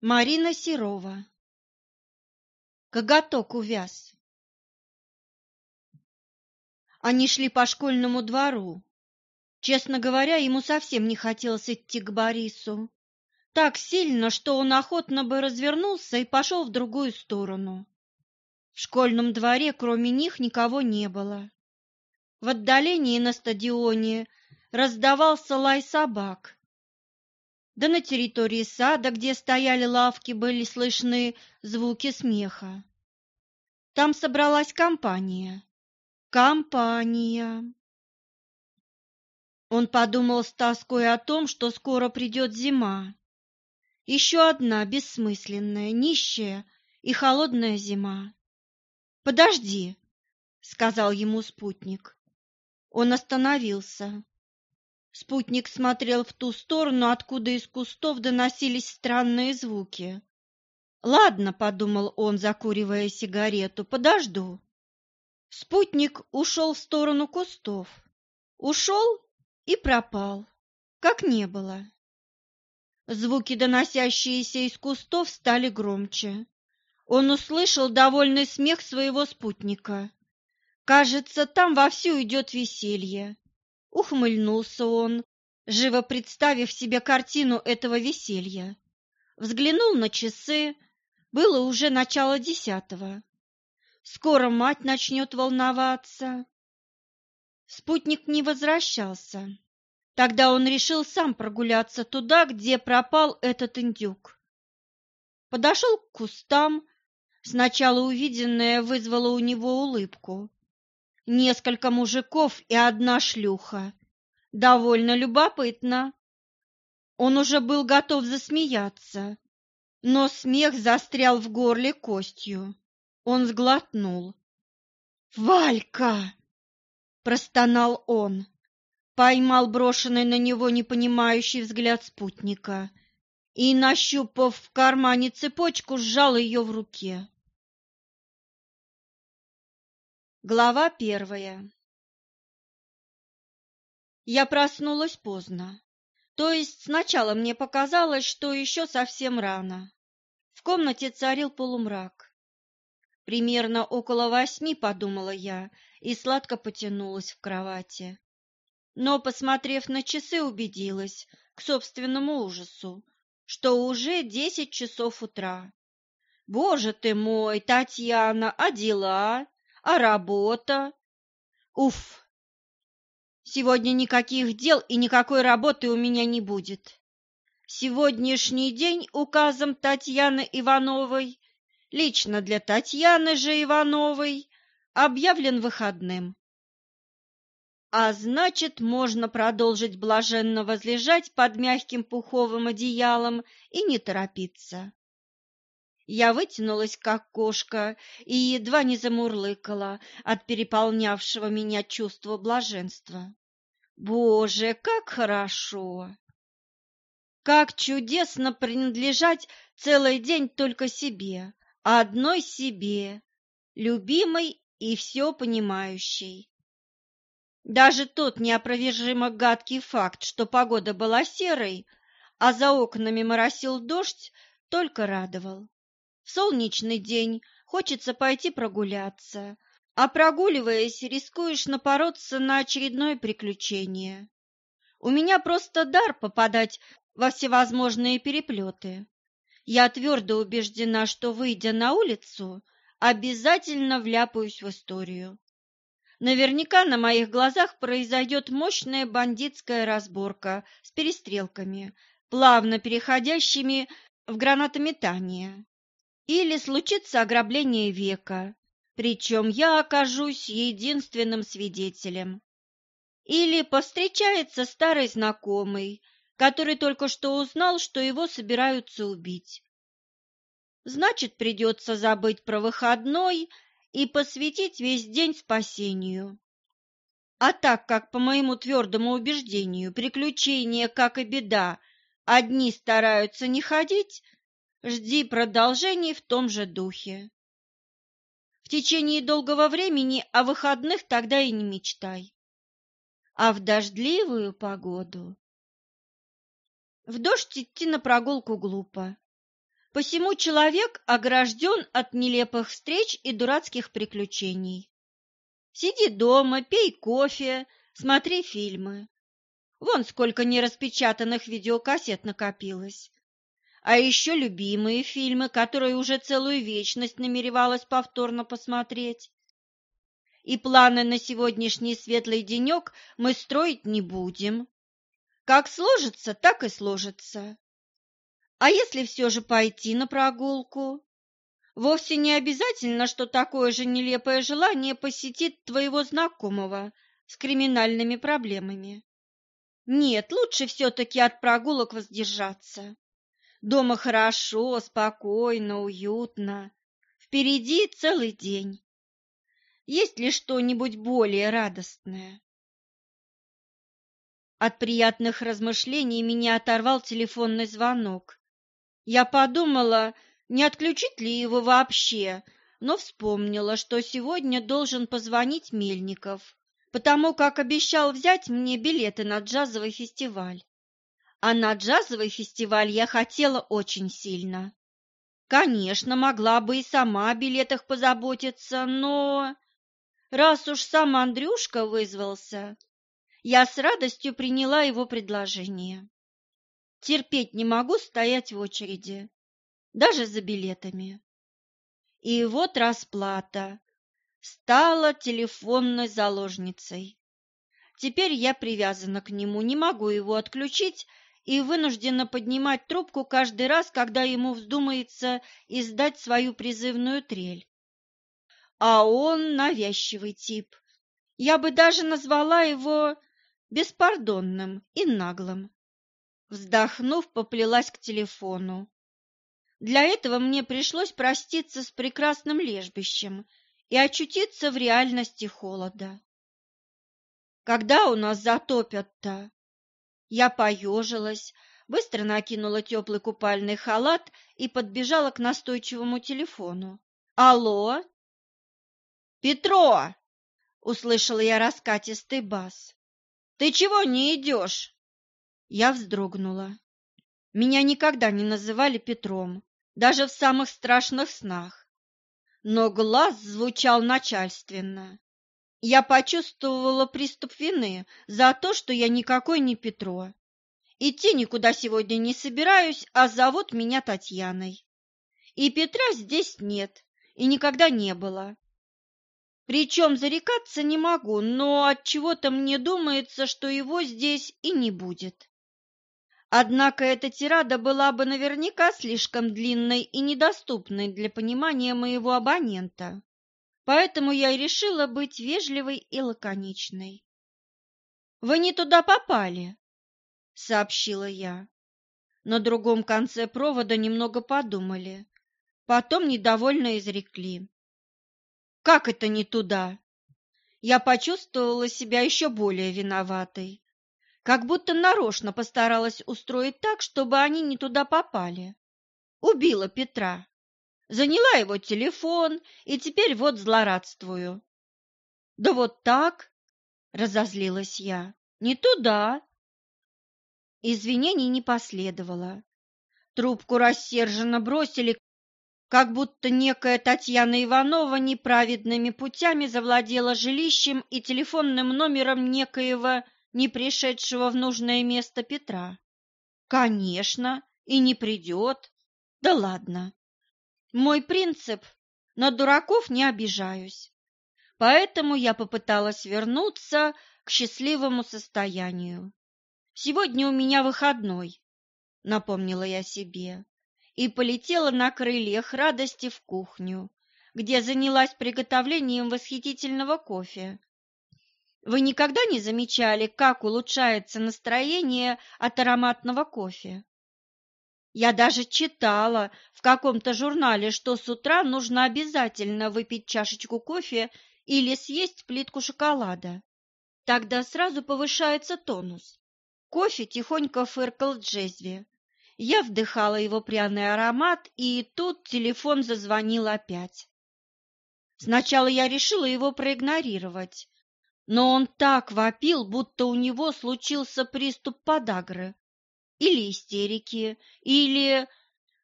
Марина Серова. Коготок увяз. Они шли по школьному двору. Честно говоря, ему совсем не хотелось идти к Борису. Так сильно, что он охотно бы развернулся и пошел в другую сторону. В школьном дворе кроме них никого не было. В отдалении на стадионе раздавался лай собак да на территории сада, где стояли лавки, были слышны звуки смеха. Там собралась компания. Компания. Он подумал с тоской о том, что скоро придет зима. Еще одна бессмысленная, нищая и холодная зима. «Подожди», — сказал ему спутник. Он остановился. Спутник смотрел в ту сторону, откуда из кустов доносились странные звуки. «Ладно», — подумал он, закуривая сигарету, — «подожду». Спутник ушел в сторону кустов. Ушел и пропал, как не было. Звуки, доносящиеся из кустов, стали громче. Он услышал довольный смех своего спутника. Кажется, там вовсю идет веселье. Ухмыльнулся он, живо представив себе картину этого веселья. Взглянул на часы, было уже начало десятого. Скоро мать начнет волноваться. Спутник не возвращался. Тогда он решил сам прогуляться туда, где пропал этот индюк. Подошел к кустам. Сначала увиденное вызвало у него улыбку несколько мужиков и одна шлюха. Довольно любопытно. Он уже был готов засмеяться, но смех застрял в горле костью. Он сглотнул. «Валька!» – простонал он, поймал брошенный на него непонимающий взгляд спутника и, нащупав в кармане цепочку, сжал ее в руке. Глава первая Я проснулась поздно. То есть сначала мне показалось, что еще совсем рано. В комнате царил полумрак. Примерно около восьми, подумала я, и сладко потянулась в кровати. Но, посмотрев на часы, убедилась, к собственному ужасу, что уже десять часов утра. Боже ты мой, Татьяна, а дела? А работа? Уф! Сегодня никаких дел и никакой работы у меня не будет. Сегодняшний день указом Татьяны Ивановой, лично для Татьяны же Ивановой, объявлен выходным. А значит, можно продолжить блаженно возлежать под мягким пуховым одеялом и не торопиться. Я вытянулась, как кошка, и едва не замурлыкала от переполнявшего меня чувства блаженства. Боже, как хорошо! Как чудесно принадлежать целый день только себе, одной себе, любимой и все понимающей. Даже тот неопровержимо гадкий факт, что погода была серой, а за окнами моросил дождь, только радовал. Солнечный день хочется пойти прогуляться, а прогуливаясь, рискуешь напороться на очередное приключение. У меня просто дар попадать во всевозможные переплеты. Я твердо убеждена, что, выйдя на улицу, обязательно вляпаюсь в историю. Наверняка на моих глазах произойдет мощная бандитская разборка с перестрелками, плавно переходящими в гранатометание. Или случится ограбление века, причем я окажусь единственным свидетелем. Или повстречается старый знакомый, который только что узнал, что его собираются убить. Значит, придется забыть про выходной и посвятить весь день спасению. А так как, по моему твердому убеждению, приключения, как и беда, одни стараются не ходить, Жди продолжений в том же духе. В течение долгого времени о выходных тогда и не мечтай. А в дождливую погоду... В дождь идти на прогулку глупо. Посему человек огражден от нелепых встреч и дурацких приключений. Сиди дома, пей кофе, смотри фильмы. Вон сколько нераспечатанных видеокассет накопилось. А еще любимые фильмы, которые уже целую вечность намеревалась повторно посмотреть. И планы на сегодняшний светлый денек мы строить не будем. Как сложится, так и сложится. А если все же пойти на прогулку? Вовсе не обязательно, что такое же нелепое желание посетит твоего знакомого с криминальными проблемами. Нет, лучше все-таки от прогулок воздержаться. Дома хорошо, спокойно, уютно. Впереди целый день. Есть ли что-нибудь более радостное? От приятных размышлений меня оторвал телефонный звонок. Я подумала, не отключить ли его вообще, но вспомнила, что сегодня должен позвонить Мельников потому как обещал взять мне билеты на джазовый фестиваль. А на джазовый фестиваль я хотела очень сильно. Конечно, могла бы и сама о билетах позаботиться, но... Раз уж сам Андрюшка вызвался, я с радостью приняла его предложение. Терпеть не могу стоять в очереди, даже за билетами. И вот расплата стала телефонной заложницей. Теперь я привязана к нему, не могу его отключить и вынуждена поднимать трубку каждый раз, когда ему вздумается издать свою призывную трель. А он навязчивый тип. Я бы даже назвала его беспардонным и наглым. Вздохнув, поплелась к телефону. Для этого мне пришлось проститься с прекрасным лежбищем и очутиться в реальности холода. Когда у нас затопят-то? Я поежилась, быстро накинула теплый купальный халат и подбежала к настойчивому телефону. «Алло?» «Петро!» — услышала я раскатистый бас. «Ты чего не идешь?» Я вздрогнула. Меня никогда не называли Петром, даже в самых страшных снах но глаз звучал начальственно. Я почувствовала приступ вины за то, что я никакой не Петро. Идти никуда сегодня не собираюсь, а зовут меня Татьяной. И Петра здесь нет, и никогда не было. Причем зарекаться не могу, но от чего-то мне думается, что его здесь и не будет. Однако эта тирада была бы наверняка слишком длинной и недоступной для понимания моего абонента, поэтому я и решила быть вежливой и лаконичной. «Вы не туда попали», — сообщила я. На другом конце провода немного подумали, потом недовольно изрекли. «Как это не туда?» Я почувствовала себя еще более виноватой как будто нарочно постаралась устроить так, чтобы они не туда попали. Убила Петра, заняла его телефон и теперь вот злорадствую. Да вот так, разозлилась я, не туда. Извинений не последовало. Трубку рассерженно бросили, как будто некая Татьяна Иванова неправедными путями завладела жилищем и телефонным номером некоего не пришедшего в нужное место Петра. Конечно, и не придет. Да ладно. Мой принцип – на дураков не обижаюсь. Поэтому я попыталась вернуться к счастливому состоянию. Сегодня у меня выходной, напомнила я себе, и полетела на крыльях радости в кухню, где занялась приготовлением восхитительного кофе, вы никогда не замечали, как улучшается настроение от ароматного кофе? Я даже читала в каком-то журнале, что с утра нужно обязательно выпить чашечку кофе или съесть плитку шоколада. Тогда сразу повышается тонус. Кофе тихонько фыркал Джезви. Я вдыхала его пряный аромат, и тут телефон зазвонил опять. Сначала я решила его проигнорировать, но он так вопил, будто у него случился приступ подагры или истерики, или...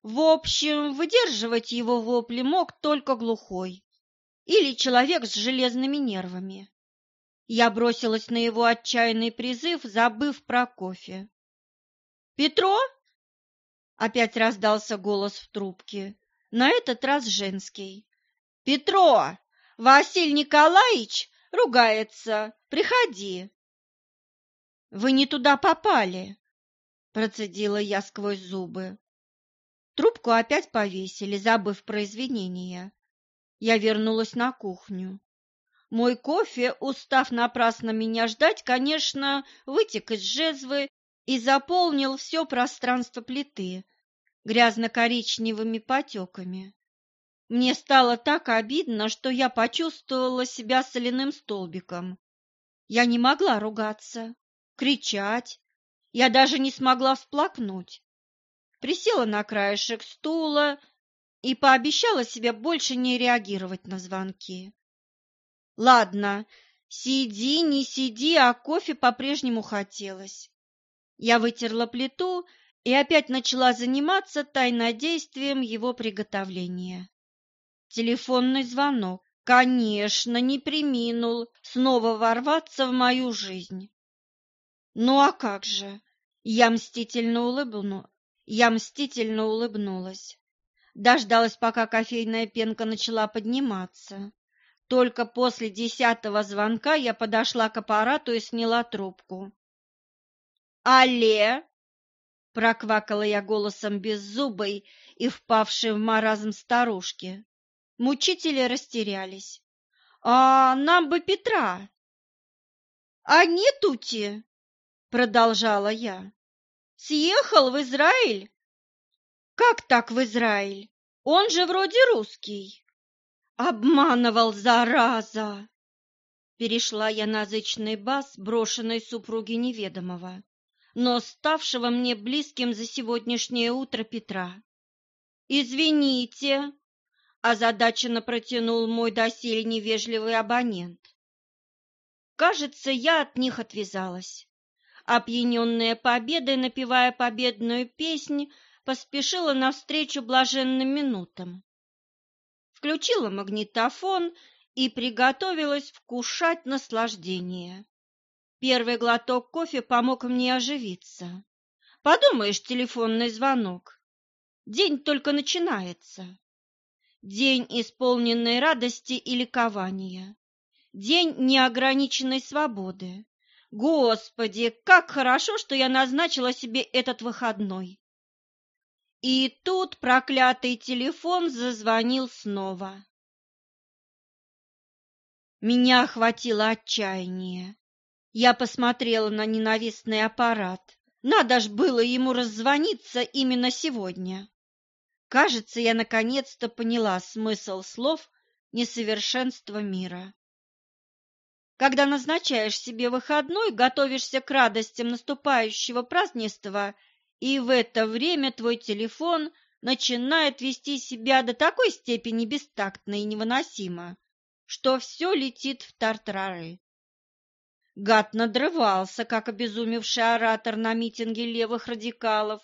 В общем, выдерживать его вопли мог только глухой или человек с железными нервами. Я бросилась на его отчаянный призыв, забыв про кофе. «Петро?» — опять раздался голос в трубке, на этот раз женский. «Петро! Василий Николаевич ругается! Приходи!» «Вы не туда попали!» — процедила я сквозь зубы. Трубку опять повесили, забыв про извинения. Я вернулась на кухню. Мой кофе, устав напрасно меня ждать, конечно, вытек из жезвы и заполнил все пространство плиты грязно-коричневыми потеками. Мне стало так обидно, что я почувствовала себя соляным столбиком. Я не могла ругаться, кричать, я даже не смогла всплакнуть. Присела на краешек стула и пообещала себе больше не реагировать на звонки. Ладно, сиди, не сиди, а кофе по-прежнему хотелось. Я вытерла плиту и опять начала заниматься тайнодействием его приготовления. Телефонный звонок, конечно, не приминул снова ворваться в мою жизнь. Ну а как же? Я мстительно улыбну, я мстительно улыбнулась. Дождалась, пока кофейная пенка начала подниматься. Только после десятого звонка я подошла к аппарату и сняла трубку. «Алле!» — проквакала я голосом беззубой и впавшей в маразм старушки. Мучители растерялись. «А нам бы Петра!» «А нетути!» — продолжала я. «Съехал в Израиль?» «Как так в Израиль? Он же вроде русский!» Обманывал, зараза! Перешла я на зычный бас, брошенный супруге неведомого, но ставшего мне близким за сегодняшнее утро Петра. «Извините!» – озадаченно протянул мой доселе невежливый абонент. Кажется, я от них отвязалась. Опьяненная победой, напевая победную песнь, поспешила навстречу блаженным минутам включила магнитофон и приготовилась вкушать наслаждение. Первый глоток кофе помог мне оживиться. Подумаешь, телефонный звонок. День только начинается. День исполненной радости и ликования. День неограниченной свободы. Господи, как хорошо, что я назначила себе этот выходной. И тут проклятый телефон зазвонил снова. Меня охватило отчаяние. Я посмотрела на ненавистный аппарат. Надо ж было ему раззвониться именно сегодня. Кажется, я наконец-то поняла смысл слов несовершенства мира. Когда назначаешь себе выходной, готовишься к радостям наступающего празднества и в это время твой телефон начинает вести себя до такой степени бестактно и невыносимо, что все летит в тартарары. Гад надрывался, как обезумевший оратор на митинге левых радикалов.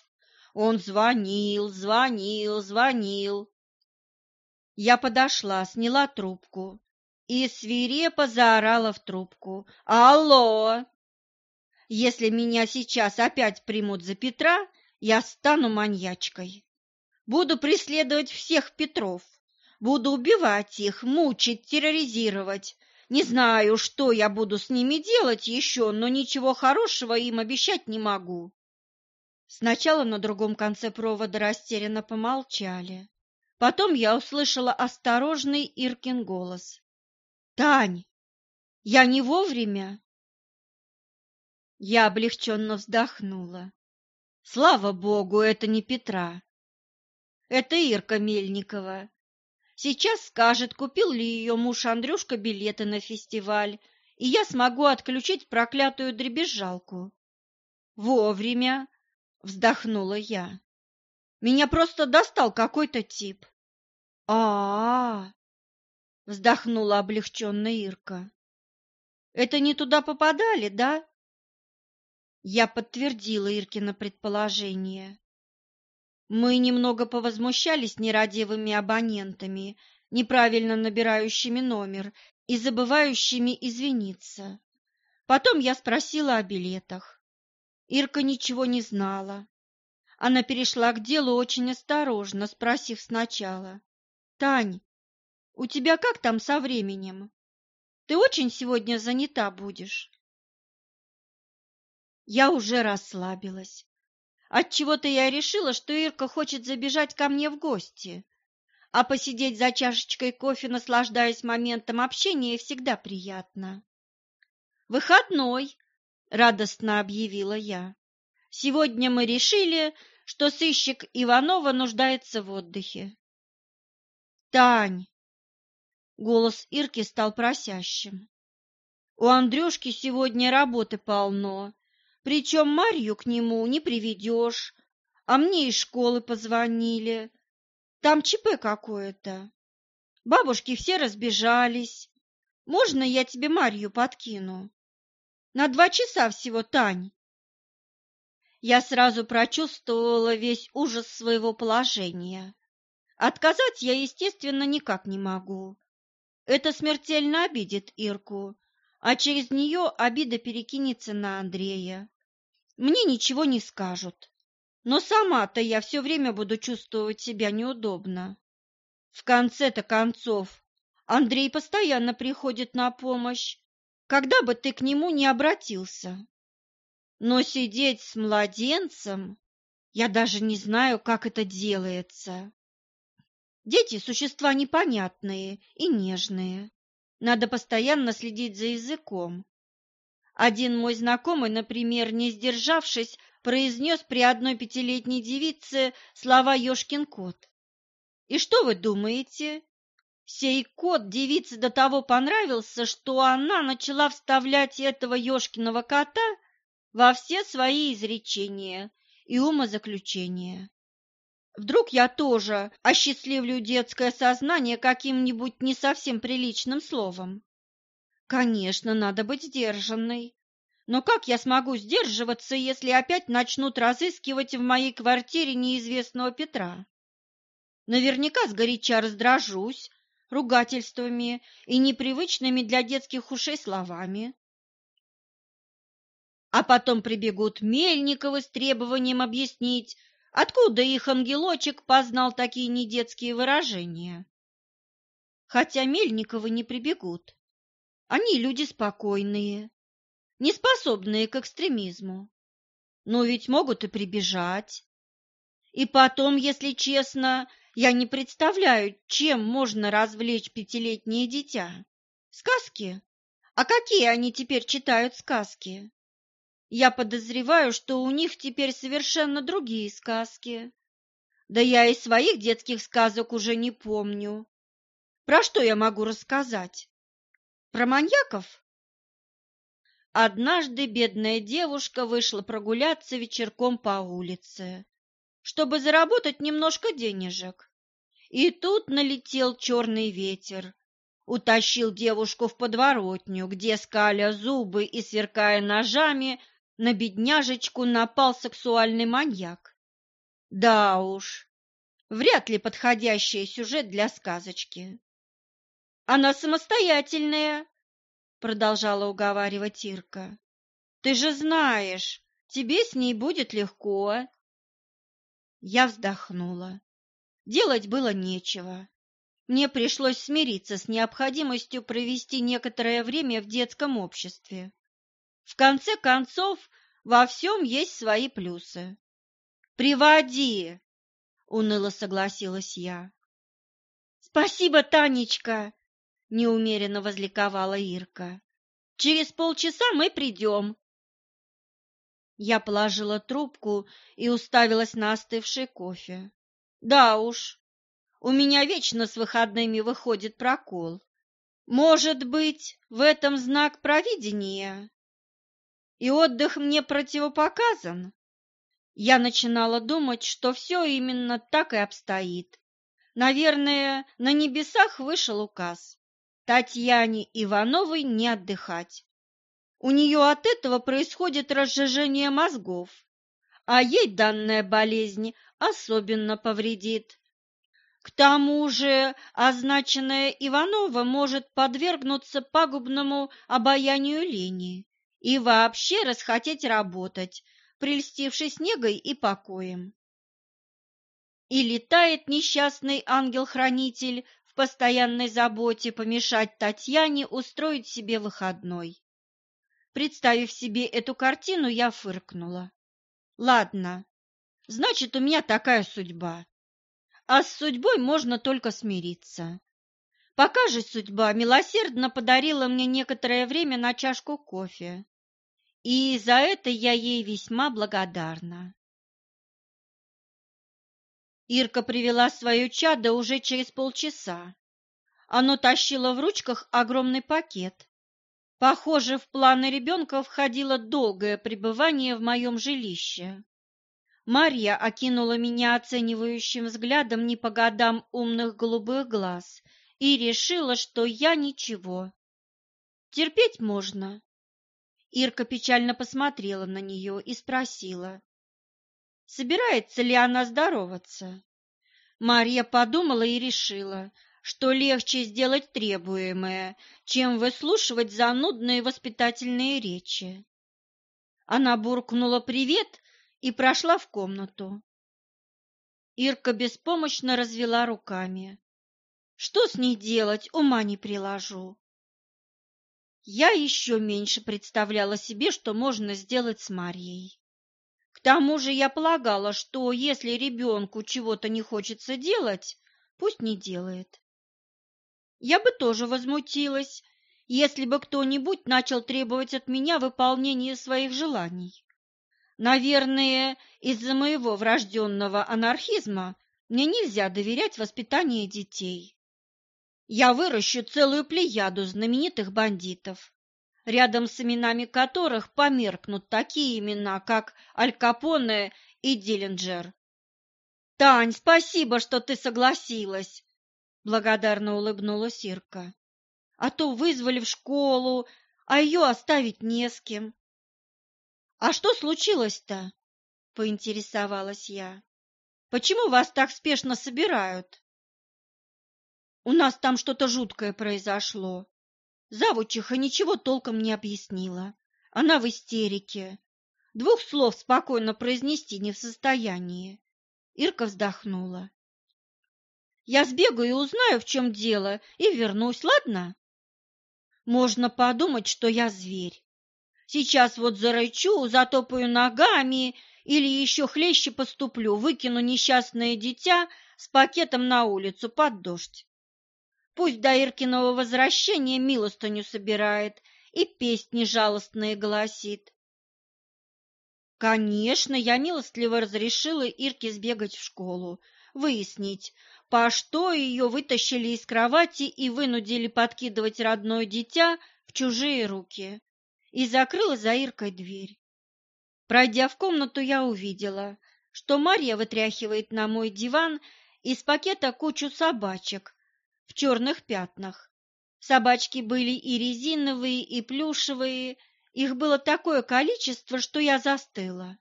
Он звонил, звонил, звонил. Я подошла, сняла трубку и свирепо заорала в трубку. «Алло! Если меня сейчас опять примут за Петра, я стану маньячкой. Буду преследовать всех Петров, буду убивать их, мучить, терроризировать. Не знаю, что я буду с ними делать еще, но ничего хорошего им обещать не могу. Сначала на другом конце провода растерянно помолчали. Потом я услышала осторожный Иркин голос. «Тань, я не вовремя?» Я облегченно вздохнула. Слава богу, это не Петра. Это Ирка Мельникова. Сейчас скажет, купил ли ее муж Андрюшка билеты на фестиваль, и я смогу отключить проклятую дребезжалку. Вовремя, вздохнула я. Меня просто достал какой-то тип. А, -а, -а вздохнула облегченно Ирка. Это не туда попадали, да? Я подтвердила Иркино предположение. Мы немного повозмущались нерадивыми абонентами, неправильно набирающими номер и забывающими извиниться. Потом я спросила о билетах. Ирка ничего не знала. Она перешла к делу очень осторожно, спросив сначала. «Тань, у тебя как там со временем? Ты очень сегодня занята будешь?» Я уже расслабилась. Отчего-то я решила, что Ирка хочет забежать ко мне в гости, а посидеть за чашечкой кофе, наслаждаясь моментом общения, всегда приятно. «Выходной!» — радостно объявила я. «Сегодня мы решили, что сыщик Иванова нуждается в отдыхе». «Тань!» — голос Ирки стал просящим. «У Андрюшки сегодня работы полно, причем Марью к нему не приведешь, а мне из школы позвонили. Там ЧП какое-то. Бабушки все разбежались. Можно я тебе Марью подкину? На два часа всего, Тань. Я сразу прочувствовала весь ужас своего положения. Отказать я, естественно, никак не могу. Это смертельно обидит Ирку, а через нее обида перекинется на Андрея. Мне ничего не скажут, но сама-то я все время буду чувствовать себя неудобно. В конце-то концов, Андрей постоянно приходит на помощь, когда бы ты к нему не обратился. Но сидеть с младенцем, я даже не знаю, как это делается. Дети – существа непонятные и нежные. Надо постоянно следить за языком. Один мой знакомый, например, не сдержавшись, произнес при одной пятилетней девице слова «Ешкин кот». И что вы думаете? Сей кот девице до того понравился, что она начала вставлять этого Ешкиного кота во все свои изречения и умозаключения. Вдруг я тоже осчастливлю детское сознание каким-нибудь не совсем приличным словом. Конечно, надо быть сдержанной. Но как я смогу сдерживаться, если опять начнут разыскивать в моей квартире неизвестного Петра? Наверняка сгоряча раздражусь ругательствами и непривычными для детских ушей словами. А потом прибегут Мельниковы с требованием объяснить, откуда их ангелочек познал такие недетские выражения. Хотя Мельниковы не прибегут. Они люди спокойные, не способные к экстремизму. Но ведь могут и прибежать. И потом, если честно, я не представляю, чем можно развлечь пятилетнее дитя. Сказки? А какие они теперь читают сказки? Я подозреваю, что у них теперь совершенно другие сказки. Да я и своих детских сказок уже не помню. Про что я могу рассказать? Про маньяков? Однажды бедная девушка вышла прогуляться вечерком по улице, чтобы заработать немножко денежек. И тут налетел черный ветер, утащил девушку в подворотню, где, скаля зубы и сверкая ножами, на бедняжечку напал сексуальный маньяк. Да уж, вряд ли подходящий сюжет для сказочки. Она самостоятельная, продолжала уговаривать Ирка. Ты же знаешь, тебе с ней будет легко. Я вздохнула. Делать было нечего. Мне пришлось смириться с необходимостью провести некоторое время в детском обществе. В конце концов, во всем есть свои плюсы. «Приводи!» — уныло согласилась я. «Спасибо, Танечка!» неумеренно возликовала Ирка. Через полчаса мы придем. Я положила трубку и уставилась на остывший кофе. Да уж, у меня вечно с выходными выходит прокол. Может быть, в этом знак провидения? И отдых мне противопоказан? Я начинала думать, что все именно так и обстоит. Наверное, на небесах вышел указ. Татьяне Ивановой не отдыхать. У нее от этого происходит разжижение мозгов, а ей данная болезнь особенно повредит. К тому же означенная Иванова может подвергнуться пагубному обаянию лени и вообще расхотеть работать, прельстившись снегой и покоем. И летает несчастный ангел-хранитель в постоянной заботе помешать Татьяне устроить себе выходной. Представив себе эту картину, я фыркнула. Ладно, значит, у меня такая судьба. А с судьбой можно только смириться. Пока же судьба милосердно подарила мне некоторое время на чашку кофе, и за это я ей весьма благодарна. Ирка привела свое чадо уже через полчаса. Оно тащило в ручках огромный пакет. Похоже, в планы ребенка входило долгое пребывание в моем жилище. Марья окинула меня оценивающим взглядом не по годам умных голубых глаз и решила, что я ничего. Терпеть можно. Ирка печально посмотрела на нее и спросила, собирается ли она здороваться. Марья подумала и решила, что легче сделать требуемое, чем выслушивать занудные воспитательные речи. Она буркнула «привет» и прошла в комнату. Ирка беспомощно развела руками. Что с ней делать, ума не приложу. Я еще меньше представляла себе, что можно сделать с Марьей. К тому же я полагала, что если ребенку чего-то не хочется делать, пусть не делает. Я бы тоже возмутилась, если бы кто-нибудь начал требовать от меня выполнения своих желаний. Наверное, из-за моего врожденного анархизма мне нельзя доверять воспитанию детей. Я выращу целую плеяду знаменитых бандитов, рядом с именами которых померкнут такие имена, как Аль Капоне и Диллинджер. «Тань, спасибо, что ты согласилась!» — благодарно улыбнулась Ирка. «А то вызвали в школу, а ее оставить не с кем». «А что случилось-то?» — поинтересовалась я. «Почему вас так спешно собирают?» «У нас там что-то жуткое произошло», Завучиха ничего толком не объяснила. Она в истерике. Двух слов спокойно произнести не в состоянии. Ирка вздохнула. Я сбегаю и узнаю, в чем дело, и вернусь, ладно? Можно подумать, что я зверь. Сейчас вот зарычу, затопаю ногами или еще хлеще поступлю, выкину несчастное дитя с пакетом на улицу под дождь. Пусть до Иркиного возвращения милостыню собирает и песни жалостные голосит. Конечно, я милостливо разрешила Ирке сбегать в школу, выяснить, по что ее вытащили из кровати и вынудили подкидывать родное дитя в чужие руки, и закрыла за Иркой дверь. Пройдя в комнату, я увидела, что Марья вытряхивает на мой диван из пакета кучу собачек, в черных пятнах. Собачки были и резиновые, и плюшевые, их было такое количество, что я застыла.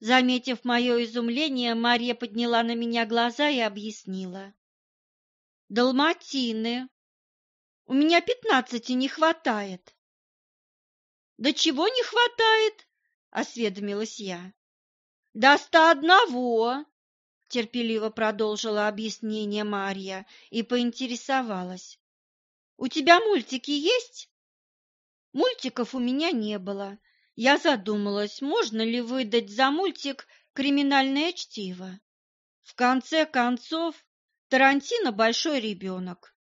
Заметив мое изумление, Марья подняла на меня глаза и объяснила. «Далматины. У меня пятнадцати не хватает». «Да чего не хватает?» — осведомилась я. «До ста одного!» Терпеливо продолжила объяснение Марья и поинтересовалась. У тебя мультики есть? Мультиков у меня не было. Я задумалась, можно ли выдать за мультик криминальное чтиво. В конце концов, Тарантино большой ребенок.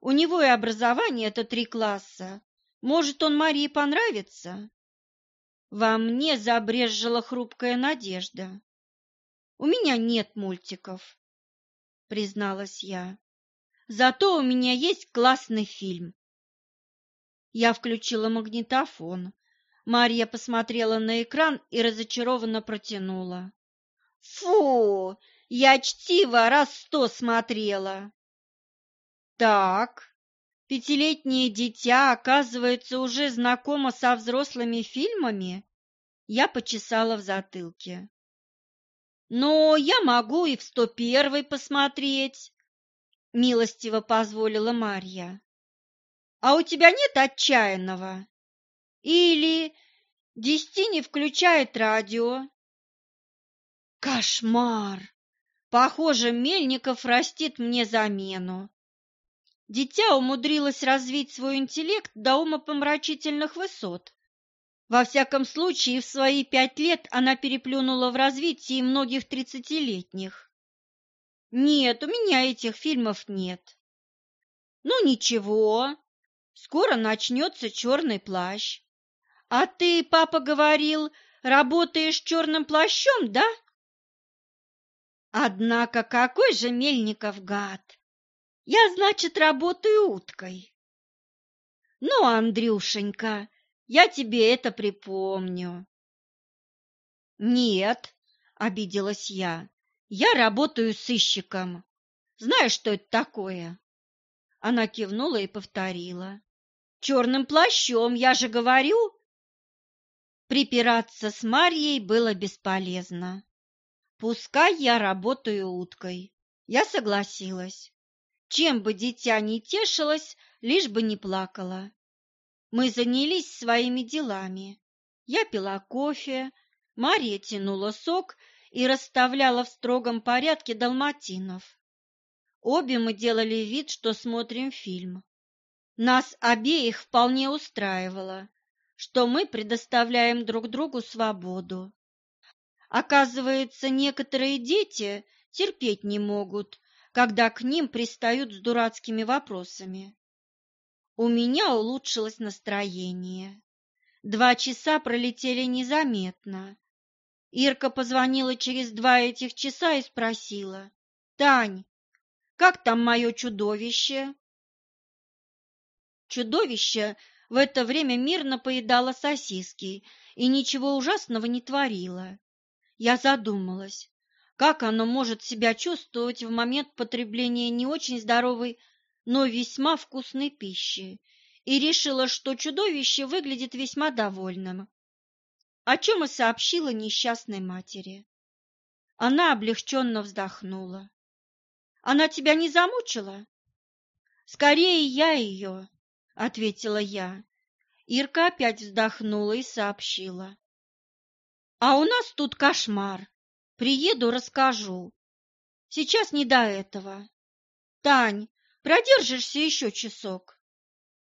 У него и образование это три класса. Может, он Марии понравится? Во мне забрезжила хрупкая надежда. У меня нет мультиков, призналась я. Зато у меня есть классный фильм. Я включила магнитофон. Марья посмотрела на экран и разочарованно протянула. Фу, я чтиво раз сто смотрела. Так, пятилетнее дитя, оказывается, уже знакомо со взрослыми фильмами? Я почесала в затылке. Но я могу и в сто первый посмотреть, милостиво позволила Марья. А у тебя нет отчаянного? Или Десяти не включает радио? Кошмар! Похоже, Мельников растит мне замену. Дитя умудрилось развить свой интеллект до умопомрачительных высот. Во всяком случае, в свои пять лет она переплюнула в развитии многих тридцатилетних. Нет, у меня этих фильмов нет. Ну ничего, скоро начнется черный плащ. А ты, папа говорил, работаешь черным плащом, да? Однако какой же Мельников гад! Я, значит, работаю уткой. Ну, Андрюшенька, я тебе это припомню. Нет, обиделась я. Я работаю сыщиком. Знаешь, что это такое? Она кивнула и повторила. Черным плащом, я же говорю. Припираться с Марьей было бесполезно. Пускай я работаю уткой. Я согласилась. Чем бы дитя не тешилось, лишь бы не плакала. Мы занялись своими делами. Я пила кофе, Мария тянула сок и расставляла в строгом порядке далматинов. Обе мы делали вид, что смотрим фильм. Нас обеих вполне устраивало, что мы предоставляем друг другу свободу. Оказывается, некоторые дети терпеть не могут, когда к ним пристают с дурацкими вопросами. У меня улучшилось настроение. Два часа пролетели незаметно. Ирка позвонила через два этих часа и спросила. «Тань, как там мое чудовище?» Чудовище в это время мирно поедало сосиски и ничего ужасного не творило. Я задумалась, как оно может себя чувствовать в момент потребления не очень здоровой, но весьма вкусной пищи, и решила, что чудовище выглядит весьма довольным, о чем и сообщила несчастной матери. Она облегченно вздохнула. «Она тебя не замучила?» «Скорее я ее», — ответила я. Ирка опять вздохнула и сообщила. А у нас тут кошмар. Приеду, расскажу. Сейчас не до этого. Тань, продержишься еще часок?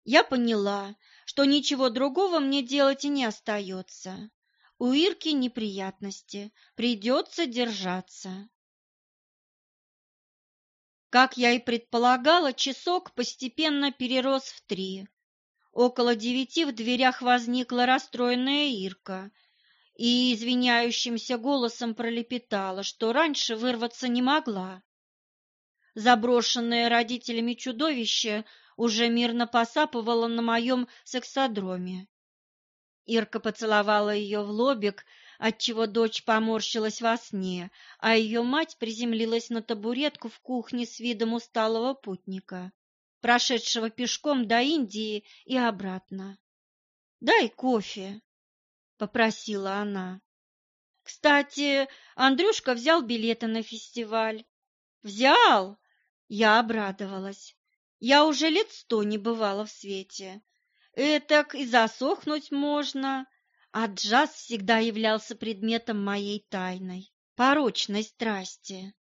Я поняла, что ничего другого мне делать и не остается. У Ирки неприятности, придется держаться. Как я и предполагала, часок постепенно перерос в три. Около девяти в дверях возникла расстроенная Ирка и извиняющимся голосом пролепетала, что раньше вырваться не могла. Заброшенное родителями чудовище уже мирно посапывало на моем сексодроме. Ирка поцеловала ее в лобик, отчего дочь поморщилась во сне, а ее мать приземлилась на табуретку в кухне с видом усталого путника, прошедшего пешком до Индии и обратно. «Дай кофе», — попросила она. «Кстати, Андрюшка взял билеты на фестиваль». «Взял?» Я обрадовалась. Я уже лет сто не бывала в свете. Этак и засохнуть можно. А джаз всегда являлся предметом моей тайной, порочной страсти.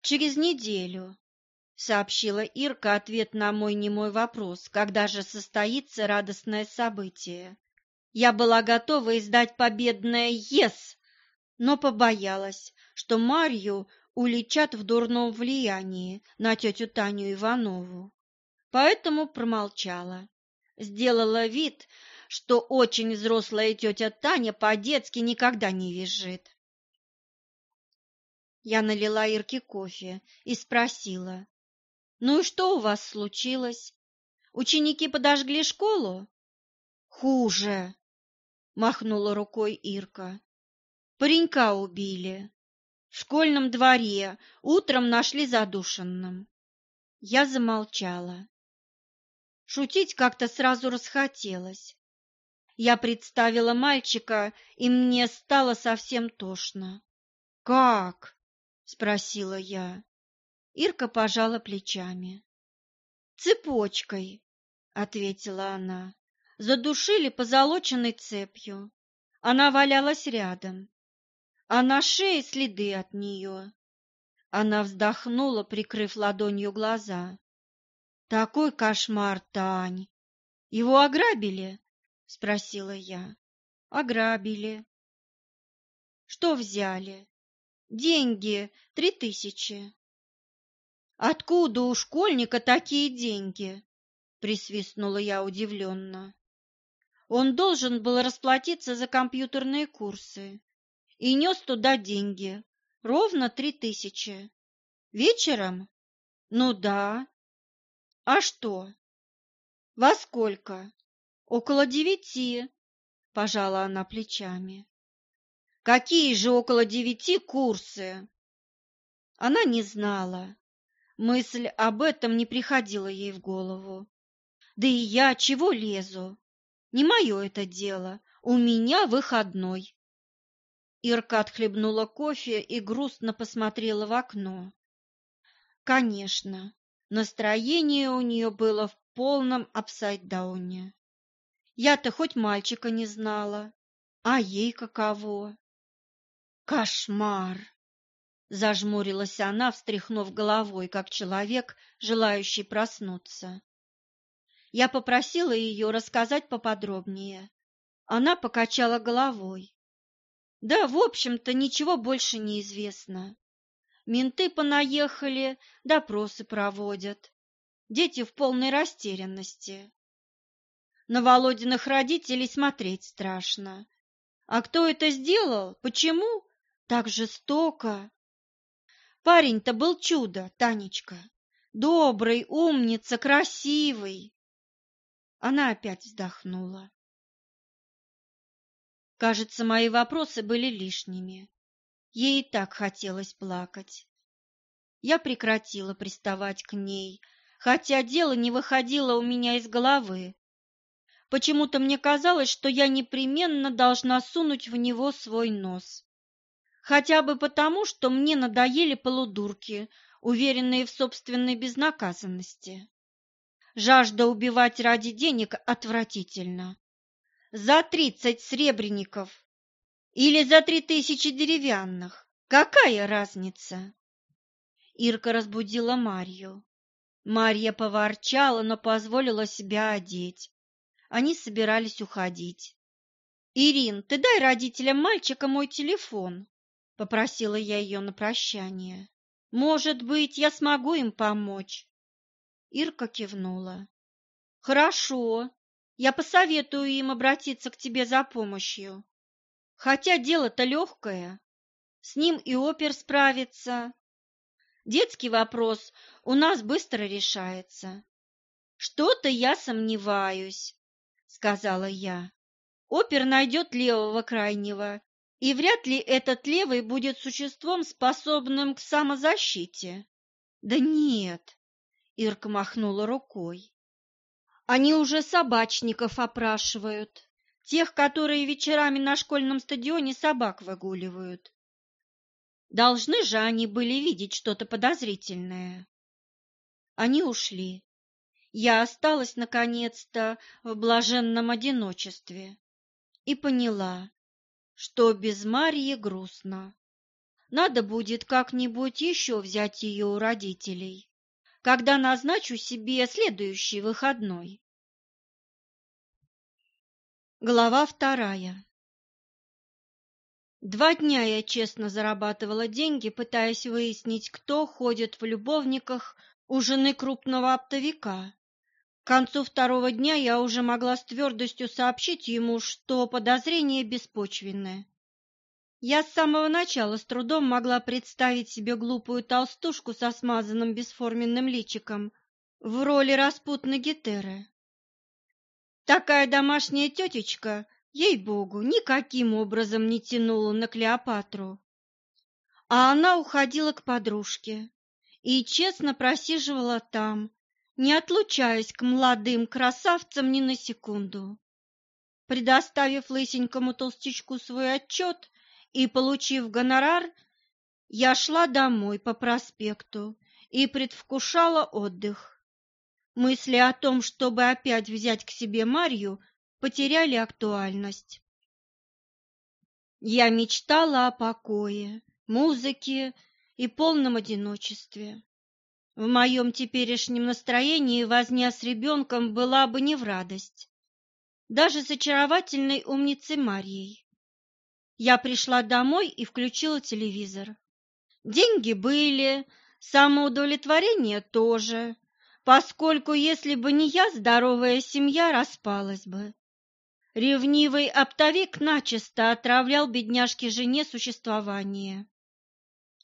«Через неделю», — сообщила Ирка ответ на мой немой вопрос, когда же состоится радостное событие. Я была готова издать победное «Ес», но побоялась, что Марью уличат в дурном влиянии на тетю Таню Иванову. Поэтому промолчала. Сделала вид, что очень взрослая тетя Таня по-детски никогда не визжит. Я налила Ирке кофе и спросила, «Ну и что у вас случилось? Ученики подожгли школу?» «Хуже!» махнула рукой Ирка. Паренька убили. В школьном дворе утром нашли задушенным. Я замолчала. Шутить как-то сразу расхотелось. Я представила мальчика, и мне стало совсем тошно. Как? спросила я. Ирка пожала плечами. Цепочкой, ответила она. Задушили позолоченной цепью. Она валялась рядом, а на шее следы от нее. Она вздохнула, прикрыв ладонью глаза. Такой кошмар, Тань. Его ограбили? спросила я. Ограбили. Что взяли? Деньги, три тысячи. Откуда у школьника такие деньги? Присвистнула я удивленно. Он должен был расплатиться за компьютерные курсы и нес туда деньги, ровно три тысячи. Вечером? Ну да. А что? Во сколько? Около девяти, пожала она плечами. Какие же около девяти курсы? Она не знала. Мысль об этом не приходила ей в голову. Да и я чего лезу? Не мое это дело. У меня выходной. Ирка отхлебнула кофе и грустно посмотрела в окно. Конечно, настроение у нее было в полном апсайд-дауне. Я-то хоть мальчика не знала, а ей каково? Кошмар! Зажмурилась она, встряхнув головой, как человек, желающий проснуться. Я попросила ее рассказать поподробнее. Она покачала головой. Да, в общем-то, ничего больше не известно. Менты понаехали, допросы проводят. Дети в полной растерянности. На Володиных родителей смотреть страшно. А кто это сделал? Почему? Так жестоко. Парень-то был чудо, Танечка. Добрый, умница, красивый. Она опять вздохнула. Кажется, мои вопросы были лишними. Ей и так хотелось плакать. Я прекратила приставать к ней, хотя дело не выходило у меня из головы. Почему-то мне казалось, что я непременно должна сунуть в него свой нос. Хотя бы потому, что мне надоели полудурки, уверенные в собственной безнаказанности. Жажда убивать ради денег отвратительно. За тридцать сребреников или за три тысячи деревянных? Какая разница? Ирка разбудила Марью. Марья поворчала, но позволила себя одеть. Они собирались уходить. «Ирин, ты дай родителям мальчика мой телефон», — попросила я ее на прощание. «Может быть, я смогу им помочь?» Ирка кивнула. «Хорошо, я посоветую им обратиться к тебе за помощью. Хотя дело-то легкое, с ним и опер справится. Детский вопрос у нас быстро решается. Что-то я сомневаюсь, сказала я. Опер найдет левого крайнего, и вряд ли этот левый будет существом, способным к самозащите. Да нет, Ирка махнула рукой. Они уже собачников опрашивают, тех, которые вечерами на школьном стадионе собак выгуливают. Должны же они были видеть что-то подозрительное. Они ушли. Я осталась, наконец-то, в блаженном одиночестве и поняла, что без Марьи грустно. Надо будет как-нибудь еще взять ее у родителей, когда назначу себе следующий выходной. Глава вторая Два дня я честно зарабатывала деньги, пытаясь выяснить, кто ходит в любовниках у жены крупного оптовика. К концу второго дня я уже могла с твердостью сообщить ему, что подозрения беспочвенны. Я с самого начала с трудом могла представить себе глупую толстушку со смазанным бесформенным личиком в роли распутной гетеры. Такая домашняя тетечка, ей-богу, никаким образом не тянула на Клеопатру. А она уходила к подружке и честно просиживала там, не отлучаясь к молодым красавцам ни на секунду. Предоставив лысенькому толстячку свой отчет и получив гонорар, Я шла домой по проспекту и предвкушала отдых. Мысли о том, чтобы опять взять к себе Марью, потеряли актуальность. Я мечтала о покое, музыке и полном одиночестве. В моем теперешнем настроении возня с ребенком была бы не в радость, даже с очаровательной умницей Марьей. Я пришла домой и включила телевизор. Деньги были, самоудовлетворение тоже, поскольку если бы не я, здоровая семья распалась бы. Ревнивый оптовик начисто отравлял бедняжке жене существование.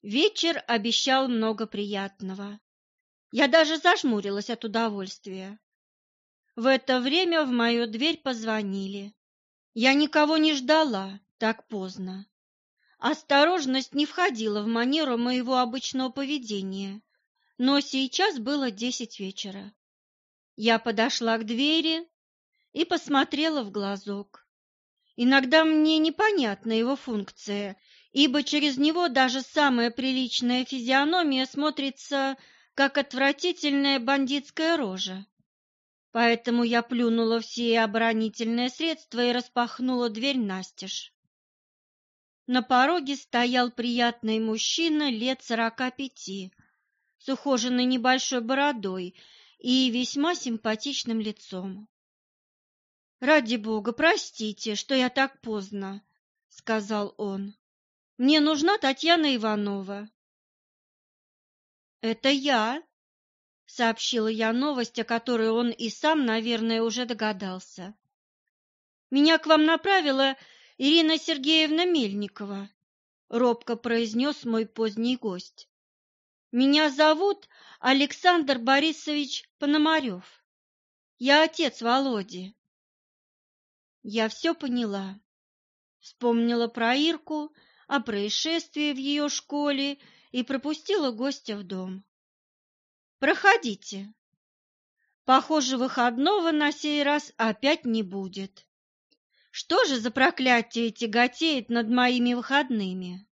Вечер обещал много приятного. Я даже зажмурилась от удовольствия. В это время в мою дверь позвонили. Я никого не ждала так поздно. Осторожность не входила в манеру моего обычного поведения, но сейчас было десять вечера. Я подошла к двери и посмотрела в глазок. Иногда мне непонятна его функция, ибо через него даже самая приличная физиономия смотрится, как отвратительная бандитская рожа. Поэтому я плюнула все оборонительные средства и распахнула дверь настежь. На пороге стоял приятный мужчина лет сорока пяти, с ухоженной небольшой бородой и весьма симпатичным лицом. «Ради бога, простите, что я так поздно», — сказал он. «Мне нужна Татьяна Иванова». «Это я», — сообщила я новость, о которой он и сам, наверное, уже догадался. «Меня к вам направила Ирина Сергеевна Мельникова», — робко произнес мой поздний гость. «Меня зовут Александр Борисович Пономарев. Я отец Володи». Я все поняла. Вспомнила про Ирку, о происшествии в ее школе и пропустила гостя в дом. «Проходите. Похоже, выходного на сей раз опять не будет. Что же за проклятие тяготеет над моими выходными?»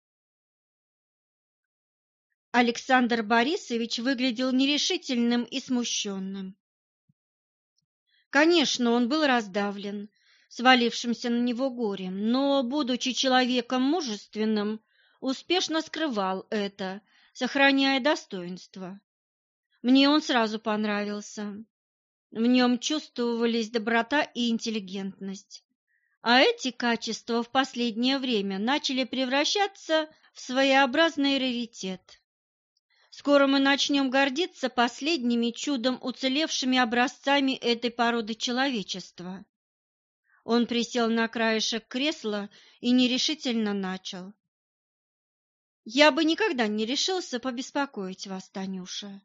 Александр Борисович выглядел нерешительным и смущенным. Конечно, он был раздавлен, свалившимся на него горем, но, будучи человеком мужественным, успешно скрывал это, сохраняя достоинство. Мне он сразу понравился. В нем чувствовались доброта и интеллигентность. А эти качества в последнее время начали превращаться в своеобразный раритет. Скоро мы начнем гордиться последними чудом уцелевшими образцами этой породы человечества. Он присел на краешек кресла и нерешительно начал. «Я бы никогда не решился побеспокоить вас, Танюша.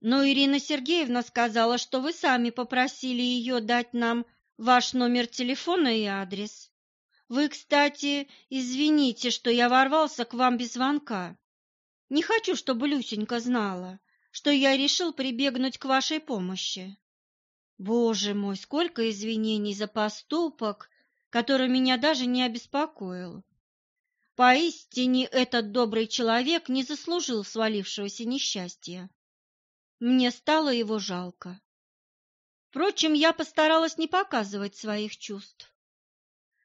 Но Ирина Сергеевна сказала, что вы сами попросили ее дать нам ваш номер телефона и адрес. Вы, кстати, извините, что я ворвался к вам без звонка. Не хочу, чтобы Люсенька знала, что я решил прибегнуть к вашей помощи. Боже мой, сколько извинений за поступок, который меня даже не обеспокоил. Поистине этот добрый человек не заслужил свалившегося несчастья. Мне стало его жалко. Впрочем, я постаралась не показывать своих чувств.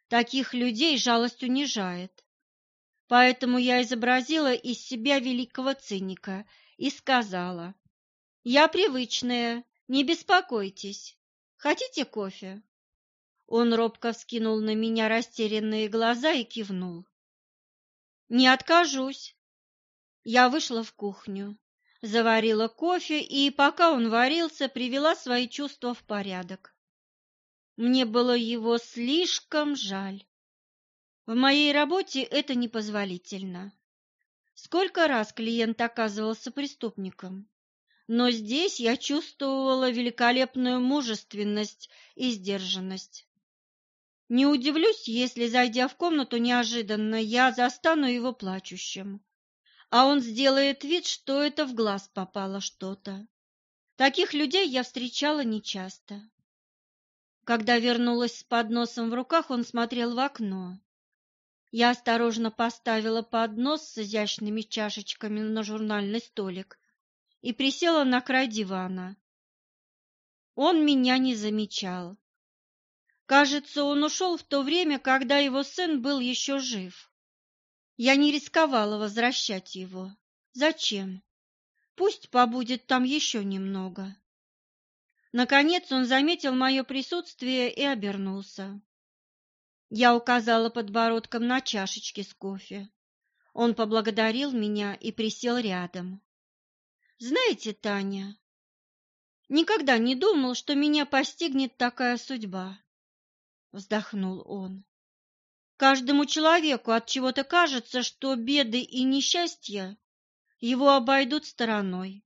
Таких людей жалость унижает. Поэтому я изобразила из себя великого циника и сказала, «Я привычная, не беспокойтесь. Хотите кофе? Он робко вскинул на меня растерянные глаза и кивнул. Не откажусь. Я вышла в кухню, заварила кофе и, пока он варился, привела свои чувства в порядок. Мне было его слишком жаль. В моей работе это непозволительно. Сколько раз клиент оказывался преступником, но здесь я чувствовала великолепную мужественность и сдержанность. Не удивлюсь, если, зайдя в комнату неожиданно, я застану его плачущим, а он сделает вид, что это в глаз попало что-то. Таких людей я встречала нечасто. Когда вернулась с подносом в руках, он смотрел в окно. Я осторожно поставила поднос с изящными чашечками на журнальный столик и присела на край дивана. Он меня не замечал. Кажется, он ушел в то время, когда его сын был еще жив. Я не рисковала возвращать его. Зачем? Пусть побудет там еще немного. Наконец он заметил мое присутствие и обернулся. Я указала подбородком на чашечки с кофе. Он поблагодарил меня и присел рядом. Знаете, Таня, никогда не думал, что меня постигнет такая судьба, вздохнул он. Каждому человеку от чего-то кажется, что беды и несчастья его обойдут стороной.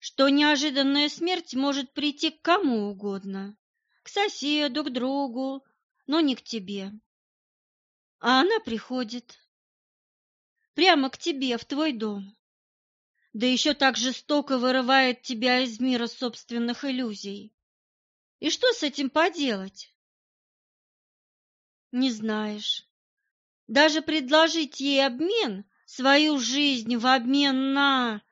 Что неожиданная смерть может прийти к кому угодно, к соседу, к другу, но не к тебе. А она приходит прямо к тебе, в твой дом. Да еще так жестоко вырывает тебя из мира собственных иллюзий. И что с этим поделать? Не знаешь. Даже предложить ей обмен, свою жизнь в обмен на...